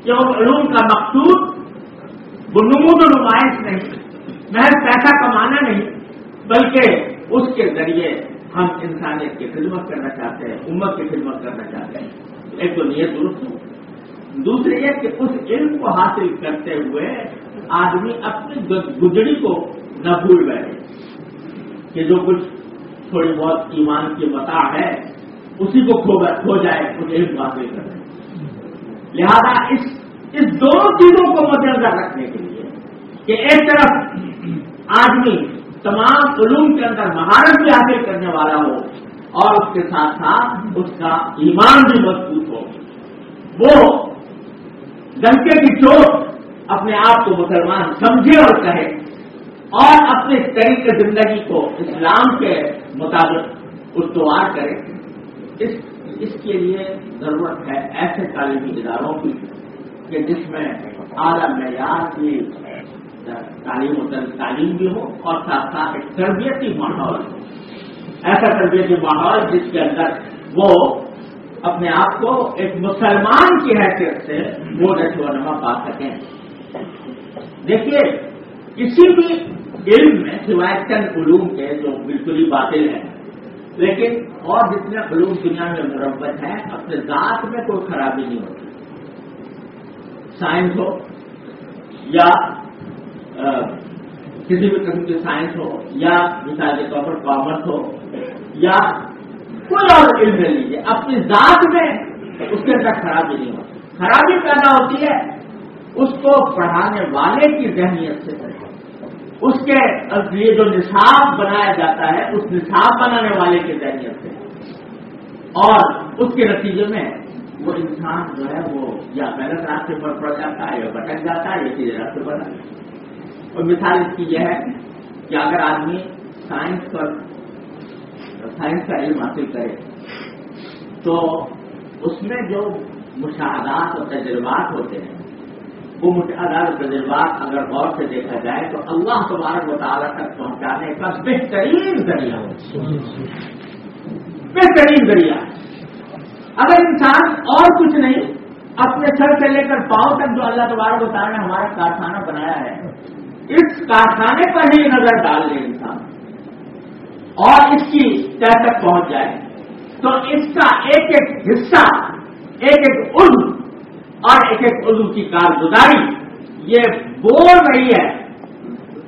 Speaker 1: کہ وہ علوم کا مقصود نمود و نمائش نہیں محض پیسہ کمانا نہیں، بلکہ اس کے ذریعے ہم انسانیت کی خدمت کرنا چاہتے ہیں، امت کی خدمت کرنا چاہتے ہیں۔ ایک تو نیت درست ہو۔ دوسری یہ کہ اس علم کو حاصل کرتے ہوئے آدمی اپنی گجڑی کو نہ بھول بیٹھے۔ کہ جو کچھ تھوڑی بہت ایمان کی متا ہے، اسی کو کھو جائے، کچھ ایک حاصل کریں لہذا اس اس دونوں چیزوں کو مد نظر رکھنے کے لیے کہ ایک طرف آدمی تمام علوم کے اندر مہارت بھی حاصل کرنے والا ہو اور اس کے ساتھ ساتھ اس کا ایمان بھی مضبوط ہو۔ وہ ڈنکے کی چوٹ اپنے آپ کو مسلمان سمجھے اور کہے اور اپنے طریقے زندگی کو اسلام کے مطابق استوار کرے۔ اس اس کے لیے ضرورت ہے ایسے تعلیمی اداروں کی کہ جس میں اعلیٰ معیار کی تعلیم و تعلیم بھی ہو اور ساتھ ساتھ ایک تربیتی ماحول ہو۔ ایسا تربیتی ماحول جس کے اندر وہ اپنے آپ کو ایک مسلمان کی حیثیت سے وہ و پا سکیں۔ دیکھیے، کسی بھی علم میں سوائے چند علوم کے جو بالکل ہی باطل ہیں، لیکن اور جتنے علوم دنیا میں مربت ہیں، اپنے ذات میں کوئی خرابی نہیں ہوتی۔ سائنس ہو یا کسی بھی قسم کی سائنس ہو یا مثال کے طور پر کامرس ہو یا کوئی اور علم لے لیجیے اپنی ذات میں اس کے اندر خرابی نہیں ہوتی۔ خرابی پیدا ہوتی ہے اس کو پڑھانے والے کی ذہنیت سے اس کے لیے جو نصاب بنایا جاتا ہے، اس نصاب بنانے والے کے ذریعے سے۔ اور اس کے نتیجے میں وہ انسان جو ہے وہ یا محنت راستے پر پڑ جاتا ہے یا بٹک جاتا ہے، یا سیدھے راستے پر۔ اور مثال اس کی یہ ہے کہ اگر آدمی سائنس پر سائنس کا علم حاصل کرے، تو اس میں جو مشاہدات اور تجربات ہوتے ہیں، وہ متعدد تجربات اگر غور سے دیکھا جائے تو اللہ تبارک مطالعہ تک پہنچانے کا بہترین ذریعہ ہو بہترین ذریعہ۔ اگر انسان اور کچھ نہیں، اپنے سر سے لے کر پاؤں تک جو اللہ تبارک تعالیٰ نے ہمارا کارخانہ بنایا ہے اس کارخانے پر ہی نظر ڈال لے انسان اور اس کی طے تک پہنچ جائے۔ تو اس کا ایک ایک حصہ، ایک ایک عرض اور ایک ایک عضو کی کارگزاری، یہ بول رہی ہے۔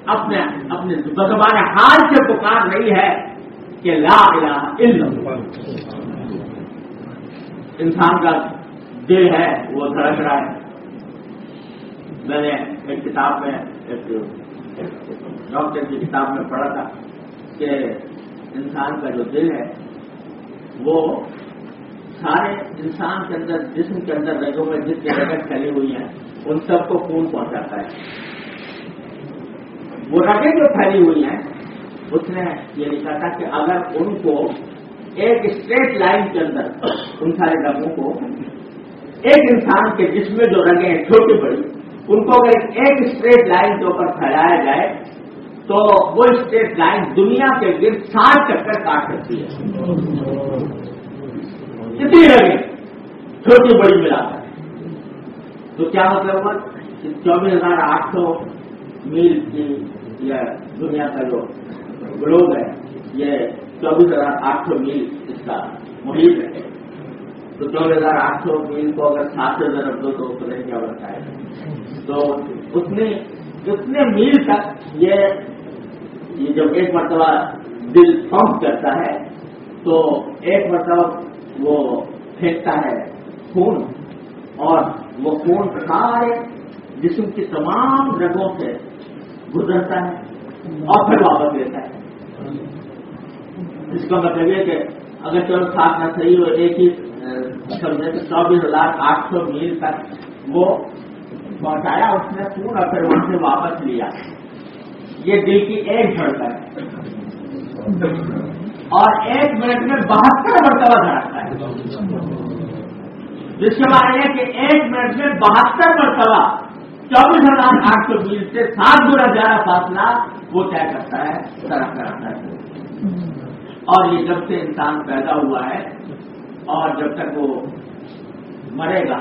Speaker 1: اپنے اپنے زبان حال سے پکار رہی ہے کہ لا الہ الا اللہ۔ انسان کا دل ہے، وہ دھڑک رہا ہے۔ میں نے ایک کتاب میں، ایک ڈاکٹر کی کتاب میں پڑھا تھا کہ انسان کا جو دل ہے، وہ سارے انسان کے اندر، جسم کے اندر رگوں میں جس جگہ پھیلی ہوئی ہیں، ان سب کو خون پہنچاتا ہے۔ وہ رگیں جو پھیلی ہوئی ہیں، اس نے یہ لکھا تھا کہ اگر ان کو ایک اسٹریٹ لائن کے اندر، ان سارے رگوں کو، ایک انسان کے جسم میں جو رگیں ہیں، چھوٹی بڑی ان کو اگر ایک اسٹریٹ لائن کے اوپر پھیلایا جائے، تو وہ اسٹریٹ لائن دنیا کے گرد سات چکر کاٹ سکتی ہے۔ کتنی رگیں چھوٹی بڑی ملا کر تو کیا مطلب ہوا؟ چوبیس ہزار آٹھ سو میل کی یا دنیا کا جو گلوب ہے، یہ چوبیس ہزار آٹھ سو میل اس کا محیط ہے۔ تو چوبیس ہزار آٹھ سو میل کو اگر سات سے ضرب دو تو پتہ کیا بنتا ہے۔ تو اس نے اتنے میل تک یہ جب ایک مرتبہ دل پمپ کرتا ہے، تو ایک مرتبہ وہ پھینکتا ہے خون، اور وہ خون سارے جسم کی تمام رگوں سے گزرتا ہے اور پھر واپس لیتا ہے۔ اس کا مطلب یہ کہ اگر چلو ساتھ نہ صحیح ہو، ایک ہی سمجھے تو چوبیس ہزار آٹھ سو میل تک وہ پہنچایا اس نے خون اور پھر وہاں سے واپس لیا۔ یہ دل کی ایک دھڑکن ہے۔ اور ایک منٹ میں بہتر مرتبہ دھڑکتا ہے۔ جس کے بارے میں کہ ایک منٹ میں بہتر مرتبہ چوبیس ہزار آٹھ سو بیس سے سات گنا زیادہ فاصلہ وہ طے کرتا ہے طرح کراتا ہے۔ اور یہ جب سے انسان پیدا ہوا ہے اور جب تک وہ مرے گا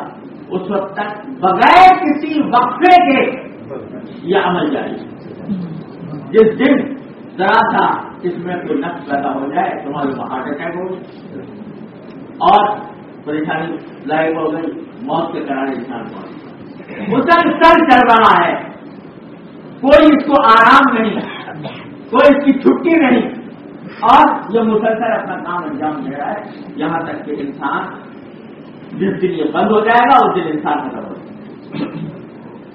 Speaker 1: اس وقت تک بغیر کسی وقفے کے یہ عمل جاری جس دن ذرا سا اس میں کوئی نقص پیدا ہو جائے، تمہارے ہارٹ اٹیک ہو اور پریشانی لاحق ہو گئی، موت کے کرانے انسان کو مسلسل چل رہا ہے۔ کوئی اس کو آرام نہیں کوئی اس کی چھٹی نہیں۔ اور یہ مسلسل اپنا کام انجام دے رہا ہے۔ یہاں تک کہ انسان جس دن یہ بند ہو جائے گا، اس دن انسان ختم ہو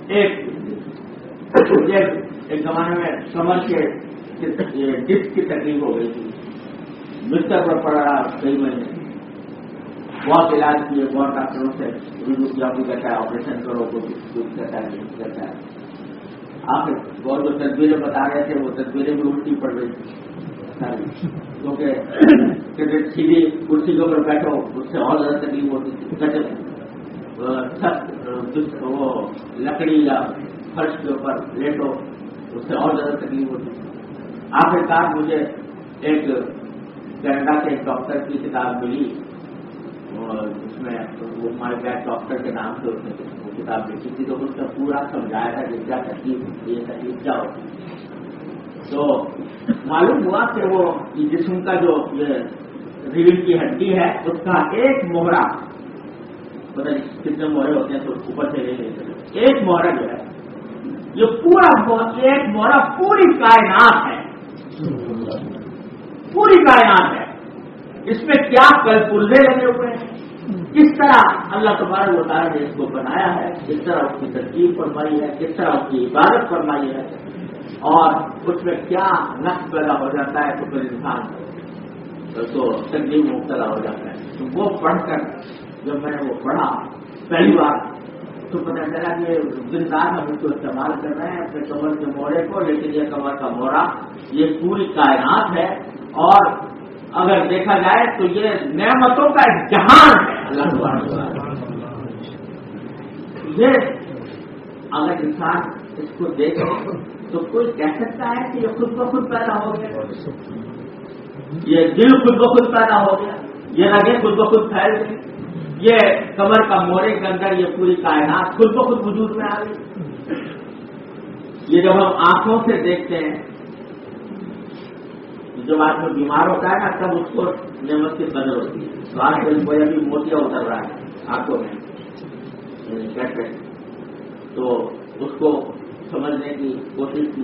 Speaker 1: ایک ایک زمانے میں کمر کے ڈسک کی تکلیف ہو گئی تھی۔ بستر پر پڑ رہا کئی مہینے۔ بہت علاج کیے، بہت ڈاکٹروں سے رجوع کیا بھی کہتا ہے آپریشن کرو کو کہتا ہے کہتا ہے۔ آپ بہت جو تصویریں بتا رہے تھے، وہ تصویریں بھی الٹی پڑ رہی تھی کیونکہ سیدھی کرسی کے اوپر بیٹھو، اس سے اور زیادہ تکلیف ہوتی تھی سخت وہ لکڑی یا فرش کے اوپر لیٹو، اس سے اور زیادہ تکلیف ہوتی تھی۔ آخرکار مجھے ایک کینیڈا کے ایک ڈاکٹر کی کتاب ملی اس میں وہ مائی بیک ڈاکٹر کے نام سے اس نے وہ کتاب لکھی تھی، تو اس کا پورا سمجھایا تھا کہ کیا تکلیف ہوتی ہے، تکلیف کیا ہوتی ہے۔ تو معلوم ہوا کہ وہ جسم کا جو یہ کی ہڈی ہے، اس کا ایک موہرا پتہ نہیں کتنے موہرے ہوتے ہیں تو اوپر سے لے لے ایک موہرا جو ہے، یہ پورا ایک موہرا پوری کائنات ہے۔ پوری کائنات ہے۔ اس میں کیا کل پلے لگے ہوئے ہیں؟ کس طرح اللہ تبارک و تعالیٰ نے اس کو بنایا ہے؟ کس طرح اس کی ترکیب فرمائی ہے؟ کس طرح اس کی عبادت فرمائی ہے؟ اور اس میں کیا نقص پیدا ہو جاتا ہے تو پھر انسان تو تکلیف مبتلا ہو جاتا ہے۔ تو وہ پڑھ کر جب میں نے وہ پڑھا پہلی بار، تو پتہ چلا کہ زندان ہم اس کو استعمال کر رہے ہیں، اپنے کمر کے موڑے کو، لیکن یہ کمر کا موڑا، یہ پوری کائنات ہے۔ اور اگر دیکھا جائے تو یہ نعمتوں کا جہان ہے۔ اللہ یہ اگر انسان اس کو دیکھے تو کوئی کہہ سکتا ہے کہ یہ خود بخود پیدا ہو گیا؟ یہ دل خود بخود پیدا ہو گیا۔ یہ رگیں خود بخود پھیل گئی یہ کمر کا مورے کے اندر یہ پوری کائنات خود بخود وجود میں آ گئی۔ یہ جب ہم آنکھوں سے دیکھتے ہیں جب آدمی بیمار ہوتا ہے نا تب اس کو نعمت کی قدر ہوتی ہے۔ آج کل کوئی ابھی موتیا اتر رہا ہے آنکھوں میں۔ تو اس کو سمجھنے کی کوشش کی۔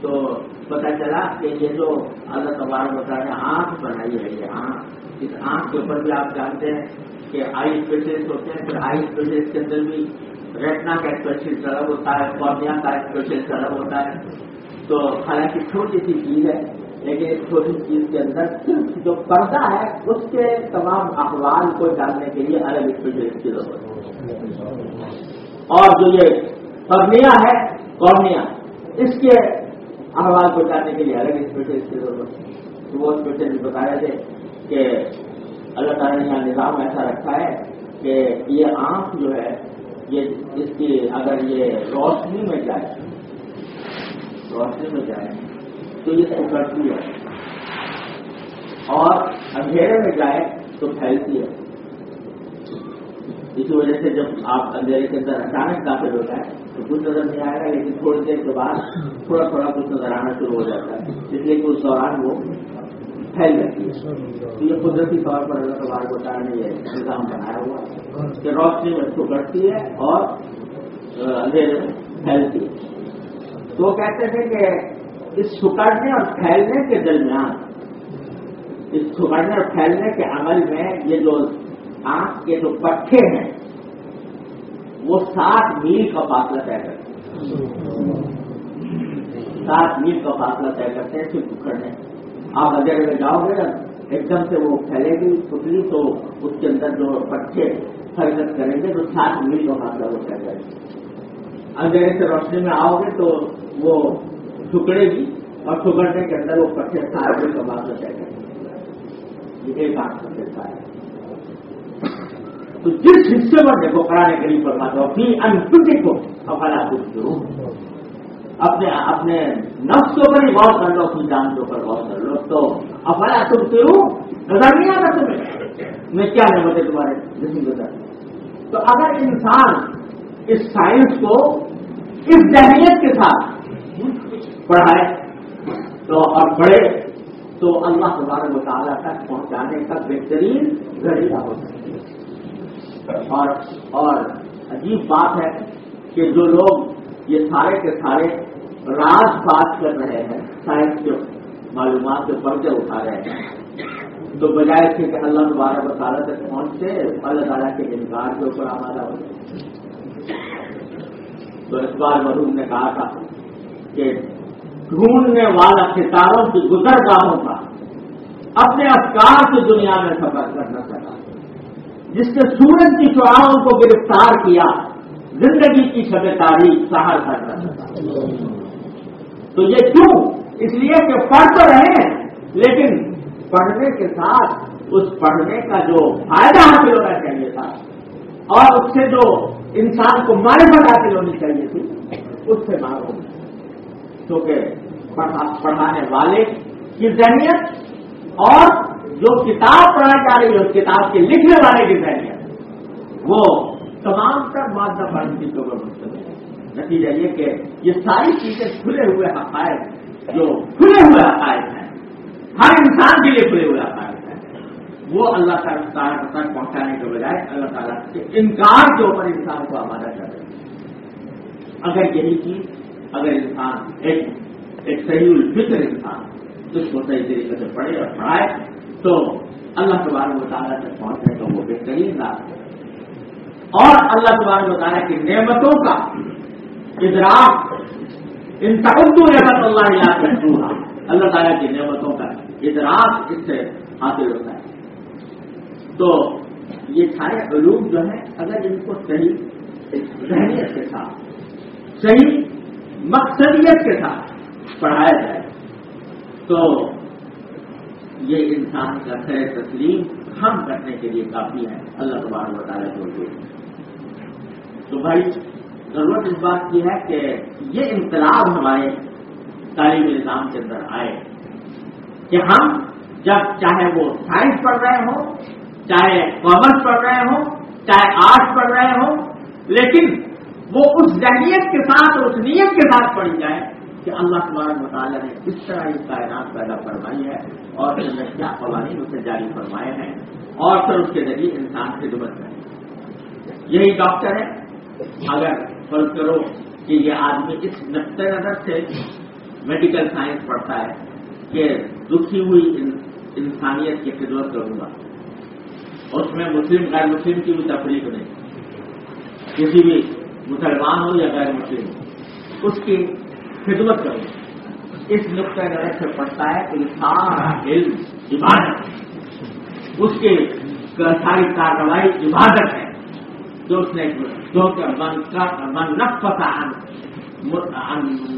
Speaker 1: تو پتا چلا کہ یہ جو اللہ تبار بتا رہے آنکھ بنائی ہے، یہ آنکھ، اس آنکھ کے اوپر بھی آپ جانتے ہیں کہ آئی اسپیشلسٹ ہوتے ہیں، پھر آئی اسپیشلسٹ کے اندر بھی ریٹنا کا اسپیشلسٹ الگ ہوتا ہے کارنیا کا اسپیشلسٹ الگ ہوتا ہے۔ تو حالانکہ چھوٹی سی چیز ہے، لیکن اس چھوٹی چیز کے اندر صرف جو پردہ ہے، اس کے تمام اخبار کو جاننے کے لیے الگ اسپیشلسٹ کی ضرورت ہے۔ اور جو یہ پرنیا ہے کارنیا اس کے احوال کو جاننے کے لیے الگ اسپیشلسٹ کی ضرورت ہے وہ اسپیشلسٹ بتایا تھے کہ اللہ تعالیٰ نے یہاں نظام ایسا رکھا ہے کہ یہ آنکھ جو ہے، یہ اس کی اگر یہ روشنی میں جائے، روشنی میں جائے، تو یہ سکڑتی ہے۔ اور اندھیرے میں جائے تو پھیلتی ہے۔ اسی وجہ سے جب آپ اندھیرے کے اندر اچانک داخل ہو جائیں تو کچھ نظر نہیں آئے گا، لیکن تھوڑی دیر کے بعد تھوڑا تھوڑا کچھ نظر آنا شروع ہو جاتا ہے۔ اس لیے کہ اس دوران وہ پھیل جاتی ہے تو یہ قدرتی طور پر اللہ تبار کو نے یہ نظام بنایا ہوا کہ روشنی میں سکڑتی ہے اور اندھیرے پھیلتی ہے۔ تو وہ کہتے تھے کہ اس سکڑنے اور پھیلنے کے درمیان، اس سکڑنے اور پھیلنے کے عمل میں یہ جو آنکھ کے جو پٹھے ہیں، وہ سات میل کا فاصلہ طے کرتے ہیں۔ سات میل کا فاصلہ طے کرتے ہیں، صرف اکڑنے آپ اندھیرے میں جاؤ گے نا، ایک دم سے وہ پھیلے گی پتلی تو اس کے اندر جو پٹھے حرکت کریں گے تو سات میل کا فاصلہ وہ طے کریں گے۔ اندھیرے سے روشنی میں آؤ گے تو وہ ٹکڑے گی اور ٹکڑنے کے اندر وہ پٹھے سات میل کا فاصلہ طے کریں گے۔ یہ ایک آنکھ کا دیتا ہے۔ تو جس حصے پر دیکھو کرانے کے لیے پرماتا ہوں اپنی انفٹی کو افلا کچھ ضرور اپنے اپنے نفس کے اوپر ہی غور کر لو، اپنی جان کے اوپر غور کر لو۔ تو افلا تم سے نظر نہیں آتا تمہیں۔ میں کیا نعمت ہے تمہارے زندگی گزر تو اگر انسان اس سائنس کو، اس ذہنیت کے ساتھ پڑھائے، تو اور پڑھے، تو اللہ تبارک مطالعہ تک پہنچانے کا بہترین ذریعہ ہو سکتی ہے۔ اور اور عجیب بات ہے کہ جو لوگ یہ سارے کے سارے راز بات کر رہے ہیں، سائنس کے معلومات کے پردے اٹھا رہے ہیں۔ تو بجائے تھے کہ اللہ دوبارہ مسالہ تک پہنچتے اللہ تعالیٰ کے انکار کے اوپر آمادہ ہو۔ تو اس بار مرحوم نے کہا تھا کہ ڈھونڈنے والا ستاروں کی گزر گاہوں کا اپنے افکار کی دنیا میں سفر کرنا چاہتا جس نے سورج کی چوراہوں کو گرفتار کیا، زندگی کی شب تاریخ سہار کرنا چاہتا تو یہ کیوں؟ اس لیے کہ پڑھ تو رہے ہیں، لیکن پڑھنے کے ساتھ اس پڑھنے کا جو فائدہ حاصل ہونا چاہیے تھا، اور اس سے جو انسان کو معرفت حاصل ہونی چاہیے تھی، اس سے مانگو کیونکہ پڑھانے والے کی ذہنیت اور جو کتاب پڑھائی جا رہی ہے اس کتاب کے لکھنے والے کی ذہنیت وہ تمام تر مادہ پڑھنے کی ہے نتیجہ یہ کہ یہ ساری چیزیں کھلے ہوئے حقائق جو کھلے ہوئے حقائق ہیں، ہر انسان کے لیے کھلے ہوئے حقائق ہیں۔ وہ اللہ تعالیٰ تک پہنچانے کے بجائے اللہ تعالیٰ کے انکار کے اوپر انسان کو آمادہ کر رہے ہیں۔ اگر یہی چیز، اگر انسان ایک ایک صحیح الفکر انسان جس کو صحیح طریقے سے پڑھے اور پڑھائے۔ تو اللہ تبار مطالعہ تک پہنچنے کا وہ بہترین ہے۔ اور اللہ تبار مطالعہ کی نعمتوں کا ادراک ان تقدو نعمت اللہ یاد رکھوں اللہ تعالیٰ کی نعمتوں کا ادراک اس سے حاصل ہوتا ہے۔ تو یہ سارے علوم جو ہیں، اگر ان کو صحیح، ذہنیت کے ساتھ، صحیح مقصدیت کے ساتھ پڑھایا جائے، تو یہ انسان کا خیر تسلیم ہم کرنے کے لیے کافی ہے۔ اللہ تبار بتایا جو تو بھائی، ضرورت اس بات کی ہے کہ یہ انقلاب ہمارے تعلیم نظام کے اندر آئے کہ ہم جب چاہے وہ سائنس پڑھ رہے ہوں، چاہے کامرس پڑھ رہے ہوں، چاہے آرٹس پڑھ رہے ہوں، لیکن وہ اس ذہنیت کے ساتھ، اس نیت کے ساتھ پڑھی جائے کہ اللہ تبارک مطالعہ نے کس طرح یہ کائنات پیدا فرمائی ہے۔ اور پھر کیا قوانین اسے جاری فرمائے ہیں اور پھر اس کے ذریعے انسان خدمت کریں یہی ڈاکٹر ہے۔ اگر فرض کرو کہ یہ آدمی اس نقطۂ نظر سے میڈیکل سائنس پڑھتا ہے کہ دکھی ہوئی انسانیت کی خدمت کروں گا۔ اس میں مسلم، غیر مسلم کی بھی تفریق نہیں۔ کسی بھی مسلمان ہو یا غیر مسلم ہو، اس کی خدمت کرو اس نقطۂ نظر سے پڑتا ہے کہ سارا علم، عبادت۔ اس کی ساری کارروائی عبادت ہے۔ جو اس نے جو کہ من کا من نف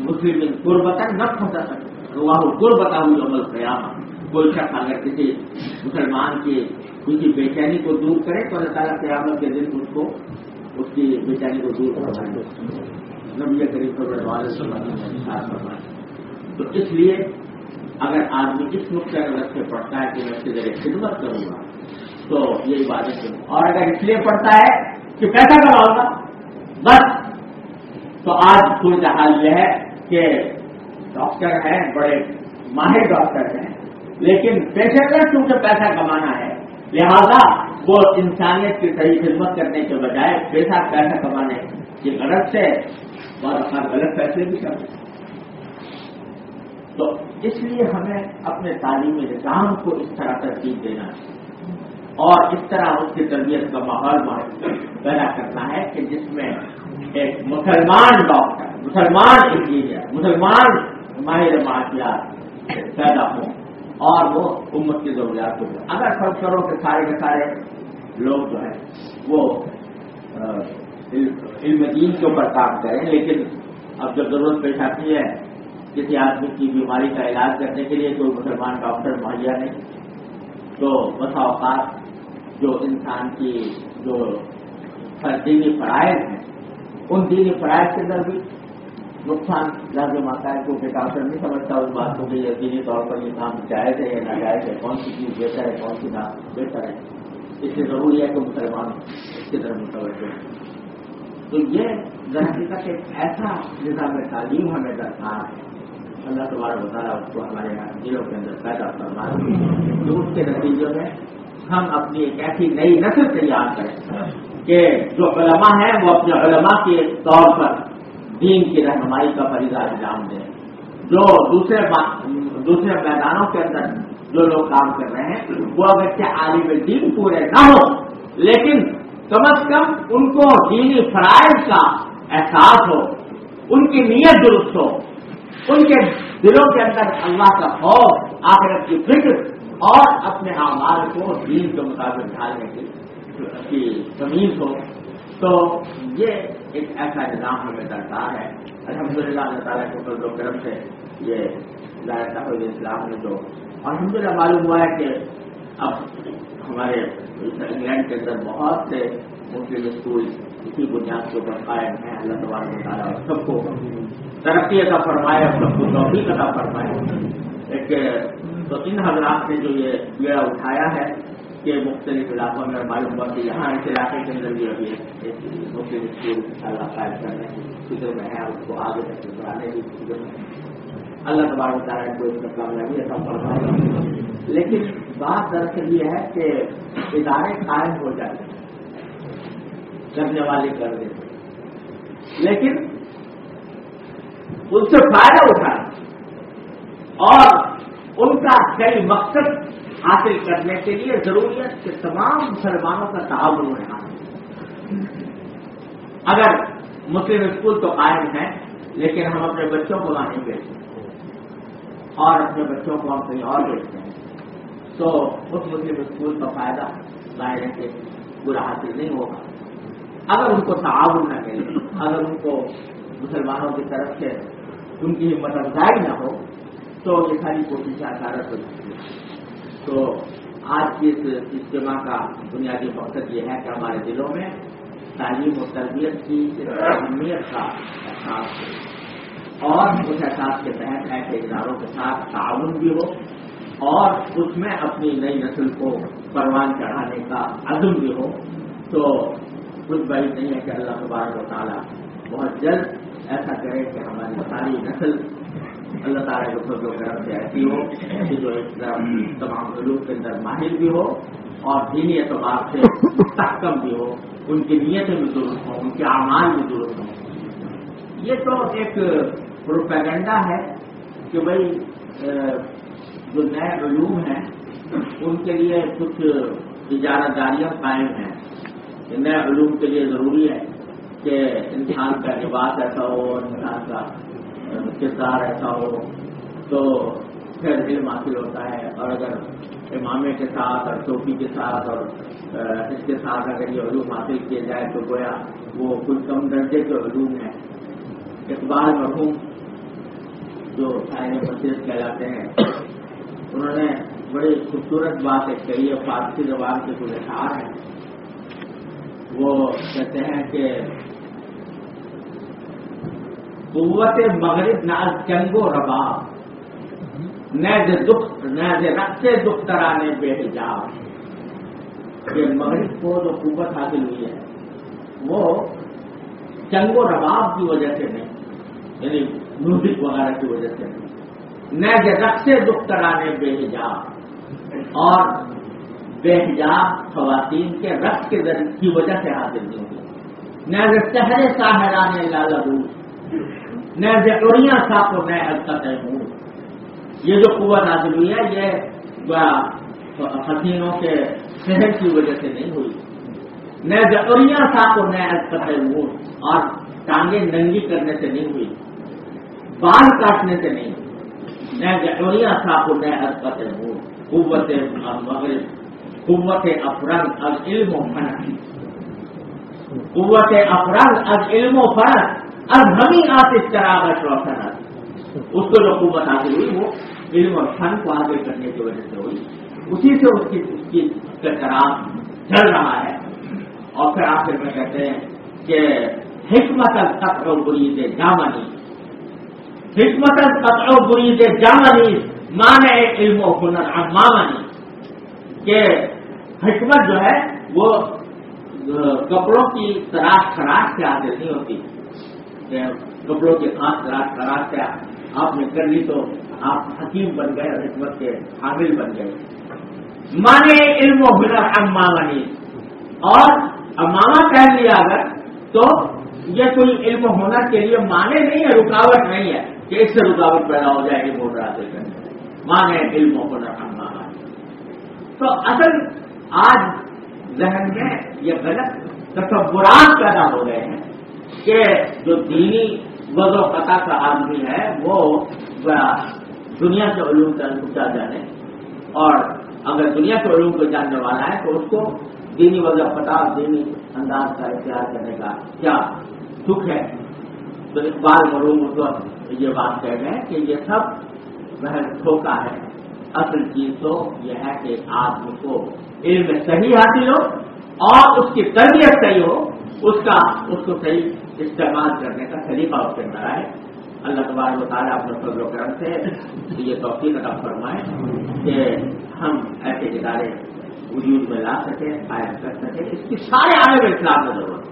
Speaker 1: مسلم قربت نف پتا وہ قربتا ہوئی عمل قیامت کوئی شخص اگر کسی مسلمان کی کسی بے چینی کو دور کرے تو اللہ تعالیٰ قیامت کے دن اس کو اس کی بے چینی کو دور کروائے نبی کریم فرمائے تو اس لیے اگر آدمی اس نقطۂ نظر سے پڑھتا ہے کہ میں اس کے ذریعے خدمت کروں گا، تو یہ عبادت کروں اور اگر اس لیے پڑھتا ہے کہ پیسہ کماؤں گا، بس۔ تو آج کوئی حال یہ ہے کہ ڈاکٹر ہیں، بڑے ماہر ڈاکٹر ہیں، لیکن پیسے کا چونکہ پیسہ کمانا ہے، لہذا وہ انسانیت کی صحیح خدمت کرنے کے بجائے پیسہ پیسہ کمانے کی غلط سے اور اپنا غلط پیسے بھی کرتے تو اس لیے ہمیں اپنے تعلیمی نظام کو اس طرح ترتیب دینا ہے اور اس طرح اس کی تربیت کا ماحول پیدا کرنا ہے کہ جس میں ایک مسلمان ڈاکٹر، مسلمان انجینئر، مسلمان ماہر معاشیات پیدا ہوں اور وہ امت کی ضروریات کو اگر فرض کرو کہ سارے کے سارے لوگ جو ہیں وہ علم دین کے اوپر کام کریں، لیکن اب جب ضرورت پیش آتی ہے کسی آدمی کی بیماری کا علاج کرنے کے لیے کوئی مسلمان ڈاکٹر مہیا نہیں، تو بسا اوقات جو انسان کی جو دینی فرائض ہیں، ان دینی فرائض کے اندر بھی نقصان لازم آتا ہے۔ کیونکہ ڈاکٹر نہیں سمجھتا اس بات کو کہ یقینی طور پر یہ کام جائز ہے یا ناجائز ہے، کون سی چیز بہتر ہے، کون سی نام بہتر ہے۔ اس لیے ضروری ہے کہ مسلمان اس کی طرف متوجہ تو یہ حقیقت ایک ایسا نظام تعلیم ہمیں درکار ہے اللہ تبارک بتایا اس کو ہمارے یہاں دلوں کے اندر پیدا کرنا جو اس کے نتیجے میں ہم اپنی ایک ایسی نئی نسل تیار کریں کہ جو علماء ہیں وہ اپنے علماء کے طور پر دین کی رہنمائی کا فریضہ انجام دیں۔ جو دوسرے دوسرے میدانوں کے اندر جو لوگ کام کر رہے ہیں، وہ اگر کیا عالم دین پورے نہ ہو لیکن کم از کم ان کو دینی فرائض کا احساس ہو، ان کی نیت درست ہو۔ ان کے دلوں کے اندر اللہ کا خوف، آخرت کی فکر اور اپنے اعمال کو دین کے مطابق ڈھالنے کی تمیز ہو تو یہ ایک ایسا نظام ہمیں درکار ہے۔ الحمد للہ اللہ تعالیٰ کے فضل و کرم سے یہ لایا اسلام نے تو الحمد للہ معلوم ہوا ہے کہ اب ہمارے انگلینڈ کے اندر بہت سے مسلم اسکول اسی بنیاد کے اوپر قائم ہیں، اللہ تبارک تعالیٰ سب کو ترقی کا فرمائے، اور سب کو توفیق کا فرمائے۔ ایک تو ان حضرات نے جو یہ بیڑا اٹھایا ہے کہ مختلف علاقوں میں معلوم ہوا کہ یہاں اس علاقے کے اندر بھی ابھی مسلم اسکول اللہ قائم کرنے کی فکر میں ہے اس کو آگے تک بڑھانے کی فکر میں اللہ تبار تعالیٰ کو اس کا کامیابی ایسا پڑھا لیکن بات دراصل یہ ہے کہ ادارے قائم ہو جاتے کرنے والے کر دیتے لیکن ان سے فائدہ اٹھانا اور ان کا کئی مقصد حاصل کرنے کے لیے ضروری ہے کہ تمام مسلمانوں کا تعاون ہونا اگر مسلم اسکول تو قائم ہے لیکن ہم اپنے بچوں کو وہاں نہیں بیچتے اور اپنے بچوں کو ہم کہیں اور بیچتے ہیں۔ تو اس مسلم اسکول کا فائدہ ظاہر ہے کہ حاصل نہیں ہوگا۔ اگر ان کو تعاون نہ ملے اگر ان کو مسلمانوں کی طرف سے ان کی ہمت افزائی نہ ہو، تو یہ ساری کوششیں آسارت ہو سکتی ہے تو آج کی اس اجتماع کا بنیادی مقصد یہ ہے کہ ہمارے دلوں میں تعلیم و تربیت کی اہمیت کا احساس ہو۔ اور اس احساس کے تحت ایسے اداروں کے ساتھ تعاون بھی ہو، اور اس میں اپنی نئی نسل کو پروان چڑھانے کا عزم بھی ہو۔ تو کچھ بڑی نہیں ہے کہ اللہ تبارک و تعالیٰ بہت جلد ایسا کرے کہ ہماری ساری نسل اللہ تعالیٰ کے فضل و کرم سے ایسی ہو کہ جو تمام علوم کے اندر ماہر بھی ہو اور دینی اعتبار سے مستحکم بھی ہو۔ ان کی نیتیں بھی درست ہوں، ان کے اعمال بھی درست ہوں۔ یہ تو ایک پروپیگنڈا ہے کہ بھائی جو نئے علوم ہیں، ان کے لیے کچھ اجارہ داریاں قائم ہیں۔ نئے علوم کے لیے ضروری ہے کہ انسان کا لباس ایسا ہو انسان کا کردار ایسا ہو۔ تو پھر علم حاصل ہوتا ہے۔ اور اگر امامے کے ساتھ اور ٹوپی کے ساتھ اور اس کے ساتھ اگر یہ علوم حاصل کیے جائے تو گویا وہ کچھ کم درجے کے علوم ہیں۔ اقبال مرحوم جو سائن مسجد کہلاتے ہیں، انہوں نے بڑی خوبصورت بات ایک کہی ہے، فارسی زبان کے کچھ اشعار ہیں۔ وہ کہتے ہیں کہ قوت مغرب نہ جنگ و ربا نیز دکھ نیز رقص دکھ ترانے بے حجاب۔ یہ مغرب کو جو قوت حاصل ہوئی ہے، وہ جنگ و رباب کی وجہ سے نہیں یعنی میوزک وغیرہ کی وجہ سے نہیں۔ نیز رقص دکھ ترانے بے حجاب۔ اور بے حجاب خواتین کے رقص کے کی وجہ سے حاصل نہیں ہوئی نیز شہر ساحران لالا روس نہ جٹوریاں صاف ہو نئے حرکت ہوں۔ یہ جو قوت حاصل ہوئی ہے، یہ حسینوں کے شہر کی وجہ سے نہیں ہوئی۔ نئے جٹوریاں صاف ہو نئے حرکت ہوں۔ اور ٹانگیں ننگی کرنے سے نہیں ہوئی۔ بال کاٹنے سے نہیں۔ نئے جٹوریاں صاف ہو نئے حرکت ہوں۔ قوت مغرب قوت افرنگ از علم و فن قوت افرنگ از علم و فن اب ہم ہی آپ اس طرح روشن اس کو جو قوت حاصل ہوئی وہ علم اور فن کو حاصل کرنے کی وجہ سے ہوئی اسی سے اس کی اس کی چراغ چل رہا ہے اور پھر آپ میں کہتے ہیں کہ حکمت قطع و بری سے جامنی حکمت قطع و سے جامنی مانے علم و ہنر مامنی کہ حکمت جو ہے وہ کپڑوں کی تراش خراش سے حاصل نہیں ہوتی۔ کپڑوں کے ہاتھ تلاش تلاش سے آپ نے کر لی تو آپ حکیم بن گئے اور حکمت کے حامل بن گئے۔ مانے علم و ہنر امامنی اور اماما کہہ لیا اگر تو یہ کوئی علم و ہنر کے لیے مانے نہیں ہے، رکاوٹ نہیں ہے کہ اس سے رکاوٹ پیدا ہو جائے گی موٹر حاصل کرنے مانے علم و ہنر اماما تو اصل آج ذہن میں یہ غلط تصورات پیدا ہو گئے ہیں کہ جو دینی وز و قطع کا آدمی ہے، وہ دنیا کے علوم کا کیا جانے اور اگر دنیا کے علوم کو جاننے والا ہے، تو اس کو دینی وضع پتا دینی انداز کا اختیار کرنے کا کیا دکھ ہے؟ تو اقبال معلوم اس وقت یہ بات کہہ رہے ہیں کہ یہ سب وہ دھوکا ہے۔ اصل چیز تو یہ ہے کہ آدمی کو علم صحیح حاصل ہو اور اس کی تربیت صحیح ہو، اس کا، اس کو صحیح استعمال کرنے کا سلیقہ اس کے اندر آئے۔ اللہ تبارک و تعالیٰ اپنے فضل و کرم سے یہ توفیق ادا فرمائے کہ ہم ایسے ادارے وجود میں لا سکیں، قائم کر سکیں۔ اس کی سارے آنے میں اسلام میں ضرورت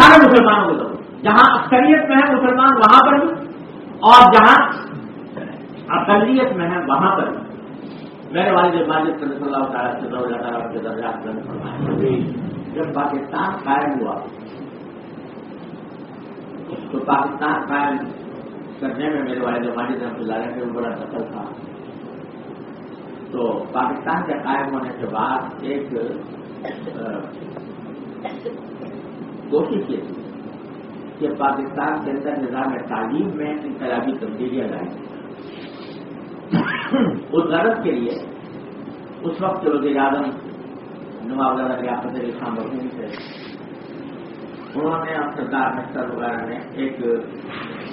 Speaker 1: سارے مسلمانوں کو ضرورت جہاں اکثریت میں ہے مسلمان، وہاں پر بھی۔ اور جہاں اقلیت میں ہے، وہاں پر۔ میرے والد ماجد صلی اللہ تعالیٰ سے اللہ تعالیٰ کے درجات فرمائے جب پاکستان قائم ہوا تو پاکستان قائم کرنے میں میرے والد ماجد رحمۃ اللہ کا بڑا دخل تھا۔ تو پاکستان کے قائم ہونے کے بعد ایک کوشش یہ تھی کہ پاکستان کے اندر نظام تعلیم میں انقلابی تبدیلیاں لائیں۔ اس غرض کے لیے اس وقت وزیر اعظم نواب ریاست علی خان تھے انہوں نے اب سردار نکسر وغیرہ نے ایک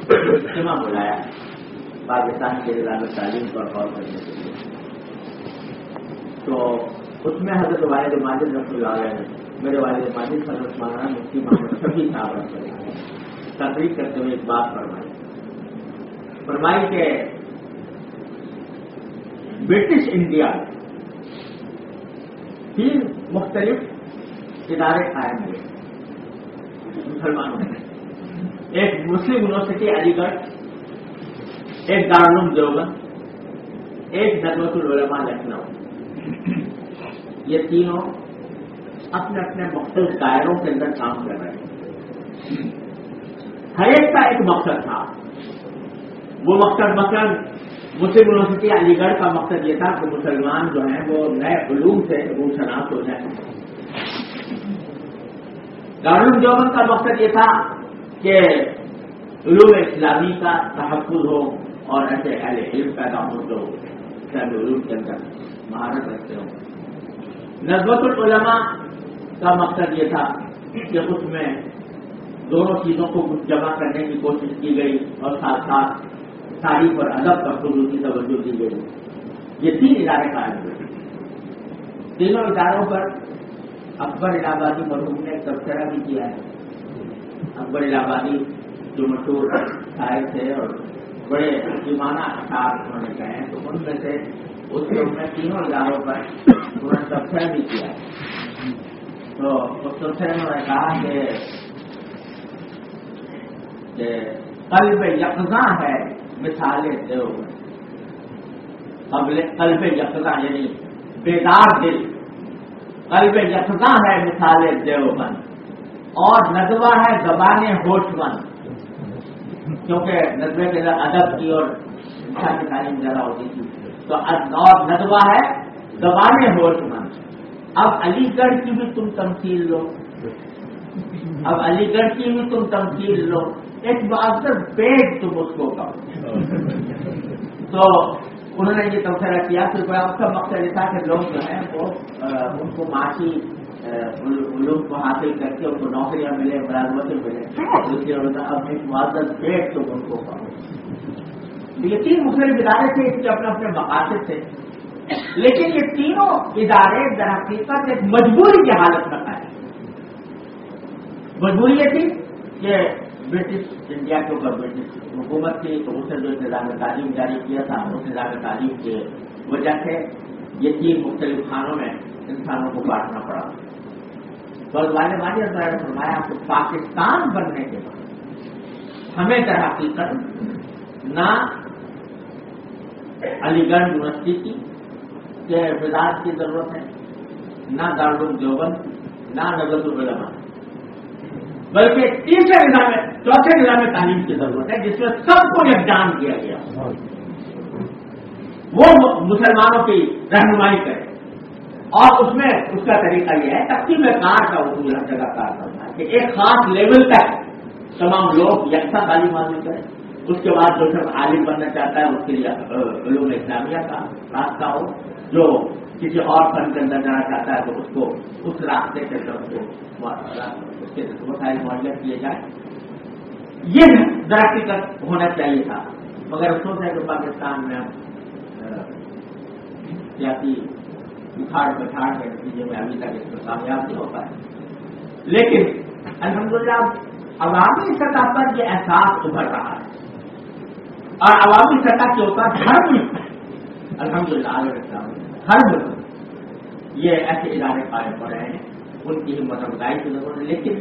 Speaker 1: اجتماع بلایا پاکستان کے نظام تعلیم پر غور کرنے کے لیے۔ تو اس میں حضرت والد ماجد رسم اللہ علیہ میرے والد ماجد حضرت مولانا مفتی محمد سبھی صاحب رکھ تقریب کرتے ہوئے ایک بات فرمائی۔ فرمائی کہ برٹش انڈیا تین مختلف ادارے قائم ہوئے. مسلمانوں میں. ایک مسلم یونیورسٹی، علی گڑھ. ایک دارالعلوم دیوبند. ایک ندوت العلماء لکھنؤ. یہ تینوں اپنے اپنے مختلف دائروں کے اندر کام کر رہے ہیں. ہر ایک کا ایک مقصد تھا. وہ مقصد مثلاً مسلم یونیورسٹی علی گڑھ کا مقصد یہ تھا کہ مسلمان جو ہیں وہ نئے علوم سے روشناس ہو جائیں۔ دارالعلوم دیوبند کا مقصد یہ تھا کہ علوم اسلامی کا تحفظ ہو اور ایسے اہل علم پیدا ہو جو اسلامی علوم کے اندر مہارت رکھتے ہوں۔ نظبت العلماء کا مقصد یہ تھا کہ اس میں دونوں چیزوں کو جمع کرنے کی کوشش کی گئی اور ساتھ ساتھ تاریخ اور ادب پر خصوصی توجہ دی گئی۔ یہ تین ادارے قائم ہوئے۔ تینوں اداروں پر اکبر الہ آبادی مرحوم نے تبصرہ بھی کیا ہے۔ اکبر الہ آبادی جو مشہور شاعر تھے اور بڑے حکیمانہ اشعار انہوں نے کہے ہیں، تو ان میں سے اس میں انہوں نے تینوں اداروں پر انہوں نے تبصرہ بھی کیا ہے۔ تو اس سلسلے میں انہوں نے کہا کہ قلب یکزاں ہے۔ مثال دیو قلب یکزاں یعنی بیدار دل۔ قلب یکزاں ہے مثال دیوبند اور ندوہ ہے زبان ہوش مند کیونکہ ندوے کے اندر ادب کی اور شکھا کی تعلیم زیادہ ہوتی تھی۔ تو اور ندوہ ہے زبان ہوش مند اب علی گڑھ کی بھی تم تمثیل لو۔ اب علی گڑھ کی بھی تم تمثیل لو۔ ایک بات پیٹ تم اس کو تو انہوں نے یہ تبصرہ کیا کہ اس کا مقصد یہ تھا کہ لوگ جو ہیں وہ ان کو معاشی لوگ کو حاصل کر کے ان کو نوکریاں ملے ملازمتیں ملے دوسری اب ایک معذر پیٹ تم ان کو یہ تین مختلف ادارے تھے، اس کے اپنے اپنے مقاصد تھے۔ لیکن یہ تینوں ادارے در حقیقت ایک مجبوری کی حالت میں آئے مجبوری یہ تھی کہ برٹش انڈیا کے اوپر برٹش حکومت تھی تو اسے جو انتظام تعلیم جاری کیا تھا، اس نظام تعلیم کی وجہ سے یہ تین مختلف خانوں میں انسانوں کو بانٹنا پڑا۔ بس والے ماجی نے فرمایا کہ پاکستان بننے کے بعد ہمیں در حقیقت نہ علی گڑھ یونیورسٹی کی کے اعتداد کی ضرورت ہے، نہ دارالعلوم دیوبند، نہ نظر العلماء۔ بلکہ تیسرے نظام میں، چوتھے نظام میں تعلیم کی ضرورت ہے، جس میں سب کو یکجان کیا گیا۔ وہ مسلمانوں کی رہنمائی کرے۔ اور اس میں، اس کا طریقہ یہ ہے، تقسیم کار کا اصول ہر جگہ کار کرنا ہے کہ ایک خاص لیول تک تمام لوگ یکساں تعلیم حاصل کریں۔ اس کے بعد جو صرف عالم بننا چاہتا ہے، اس کے لیے علوم اسلامیہ کا راستہ ہو۔ جو کسی اور فن کے اندر جانا چاہتا ہے، تو اس کو اس راستے کے طرف اس کے مسائل مہیا کیے جائیں یہ درخت ہونا چاہیے تھا۔ مگر افسوس ہے کہ پاکستان میں سیاسی اکھاڑ پچھاڑ کے نتیجے میں ابھی تک اس میں کامیاب نہیں ہو پائے لیکن الحمدللہ، عوامی سطح پر یہ احساس ابھر رہا ہے۔ اور عوامی سطح کے اوپر ہر ملک الحمد للہ ہر ملک یہ ایسے ادارے قائم ہو رہے ہیں۔ ان کی ہمت افزائی کی ضرورت ہے، لیکن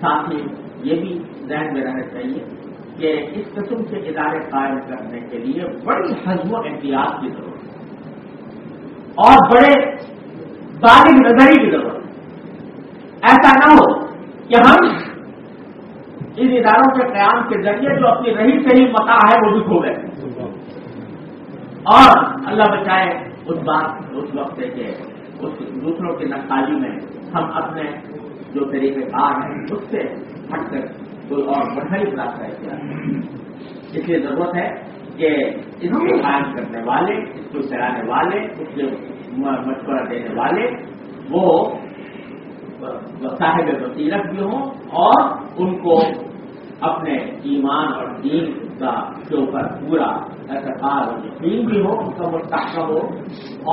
Speaker 1: ساتھ ہی یہ بھی ذہن میں رہنا چاہیے کہ اس قسم کے ادارے قائم کرنے کے لیے بڑی حزم و احتیاط کی ضرورت ہے۔ اور بڑے بالغ نظری کی ضرورت ہے۔ ایسا نہ ہو کہ ہم ان اداروں کے قیام کے ذریعے جو اپنی رہی صحیح متا ہے، وہ بھی کھو گئے۔ اور اللہ بچائے اس بات، اس وقت سے کہ اس دوسروں کے نقالی میں ہم اپنے جو طریقے کار ہیں اس سے ہٹ کر کوئی اور بڑھائی راستہ اختیار اس لیے ضرورت ہے کہ اس کو قائم کرنے والے، اس کو چلانے والے، اس کے مشورہ دینے والے، وہ صاحب بصیرت بھی ہوں اور ان کو اپنے ایمان اور دین کا کے اوپر پورا اعتقاد اور یقین بھی ہو، ان کا مستحق ہو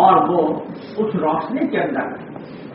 Speaker 1: اور وہ اس روشنی کے اندر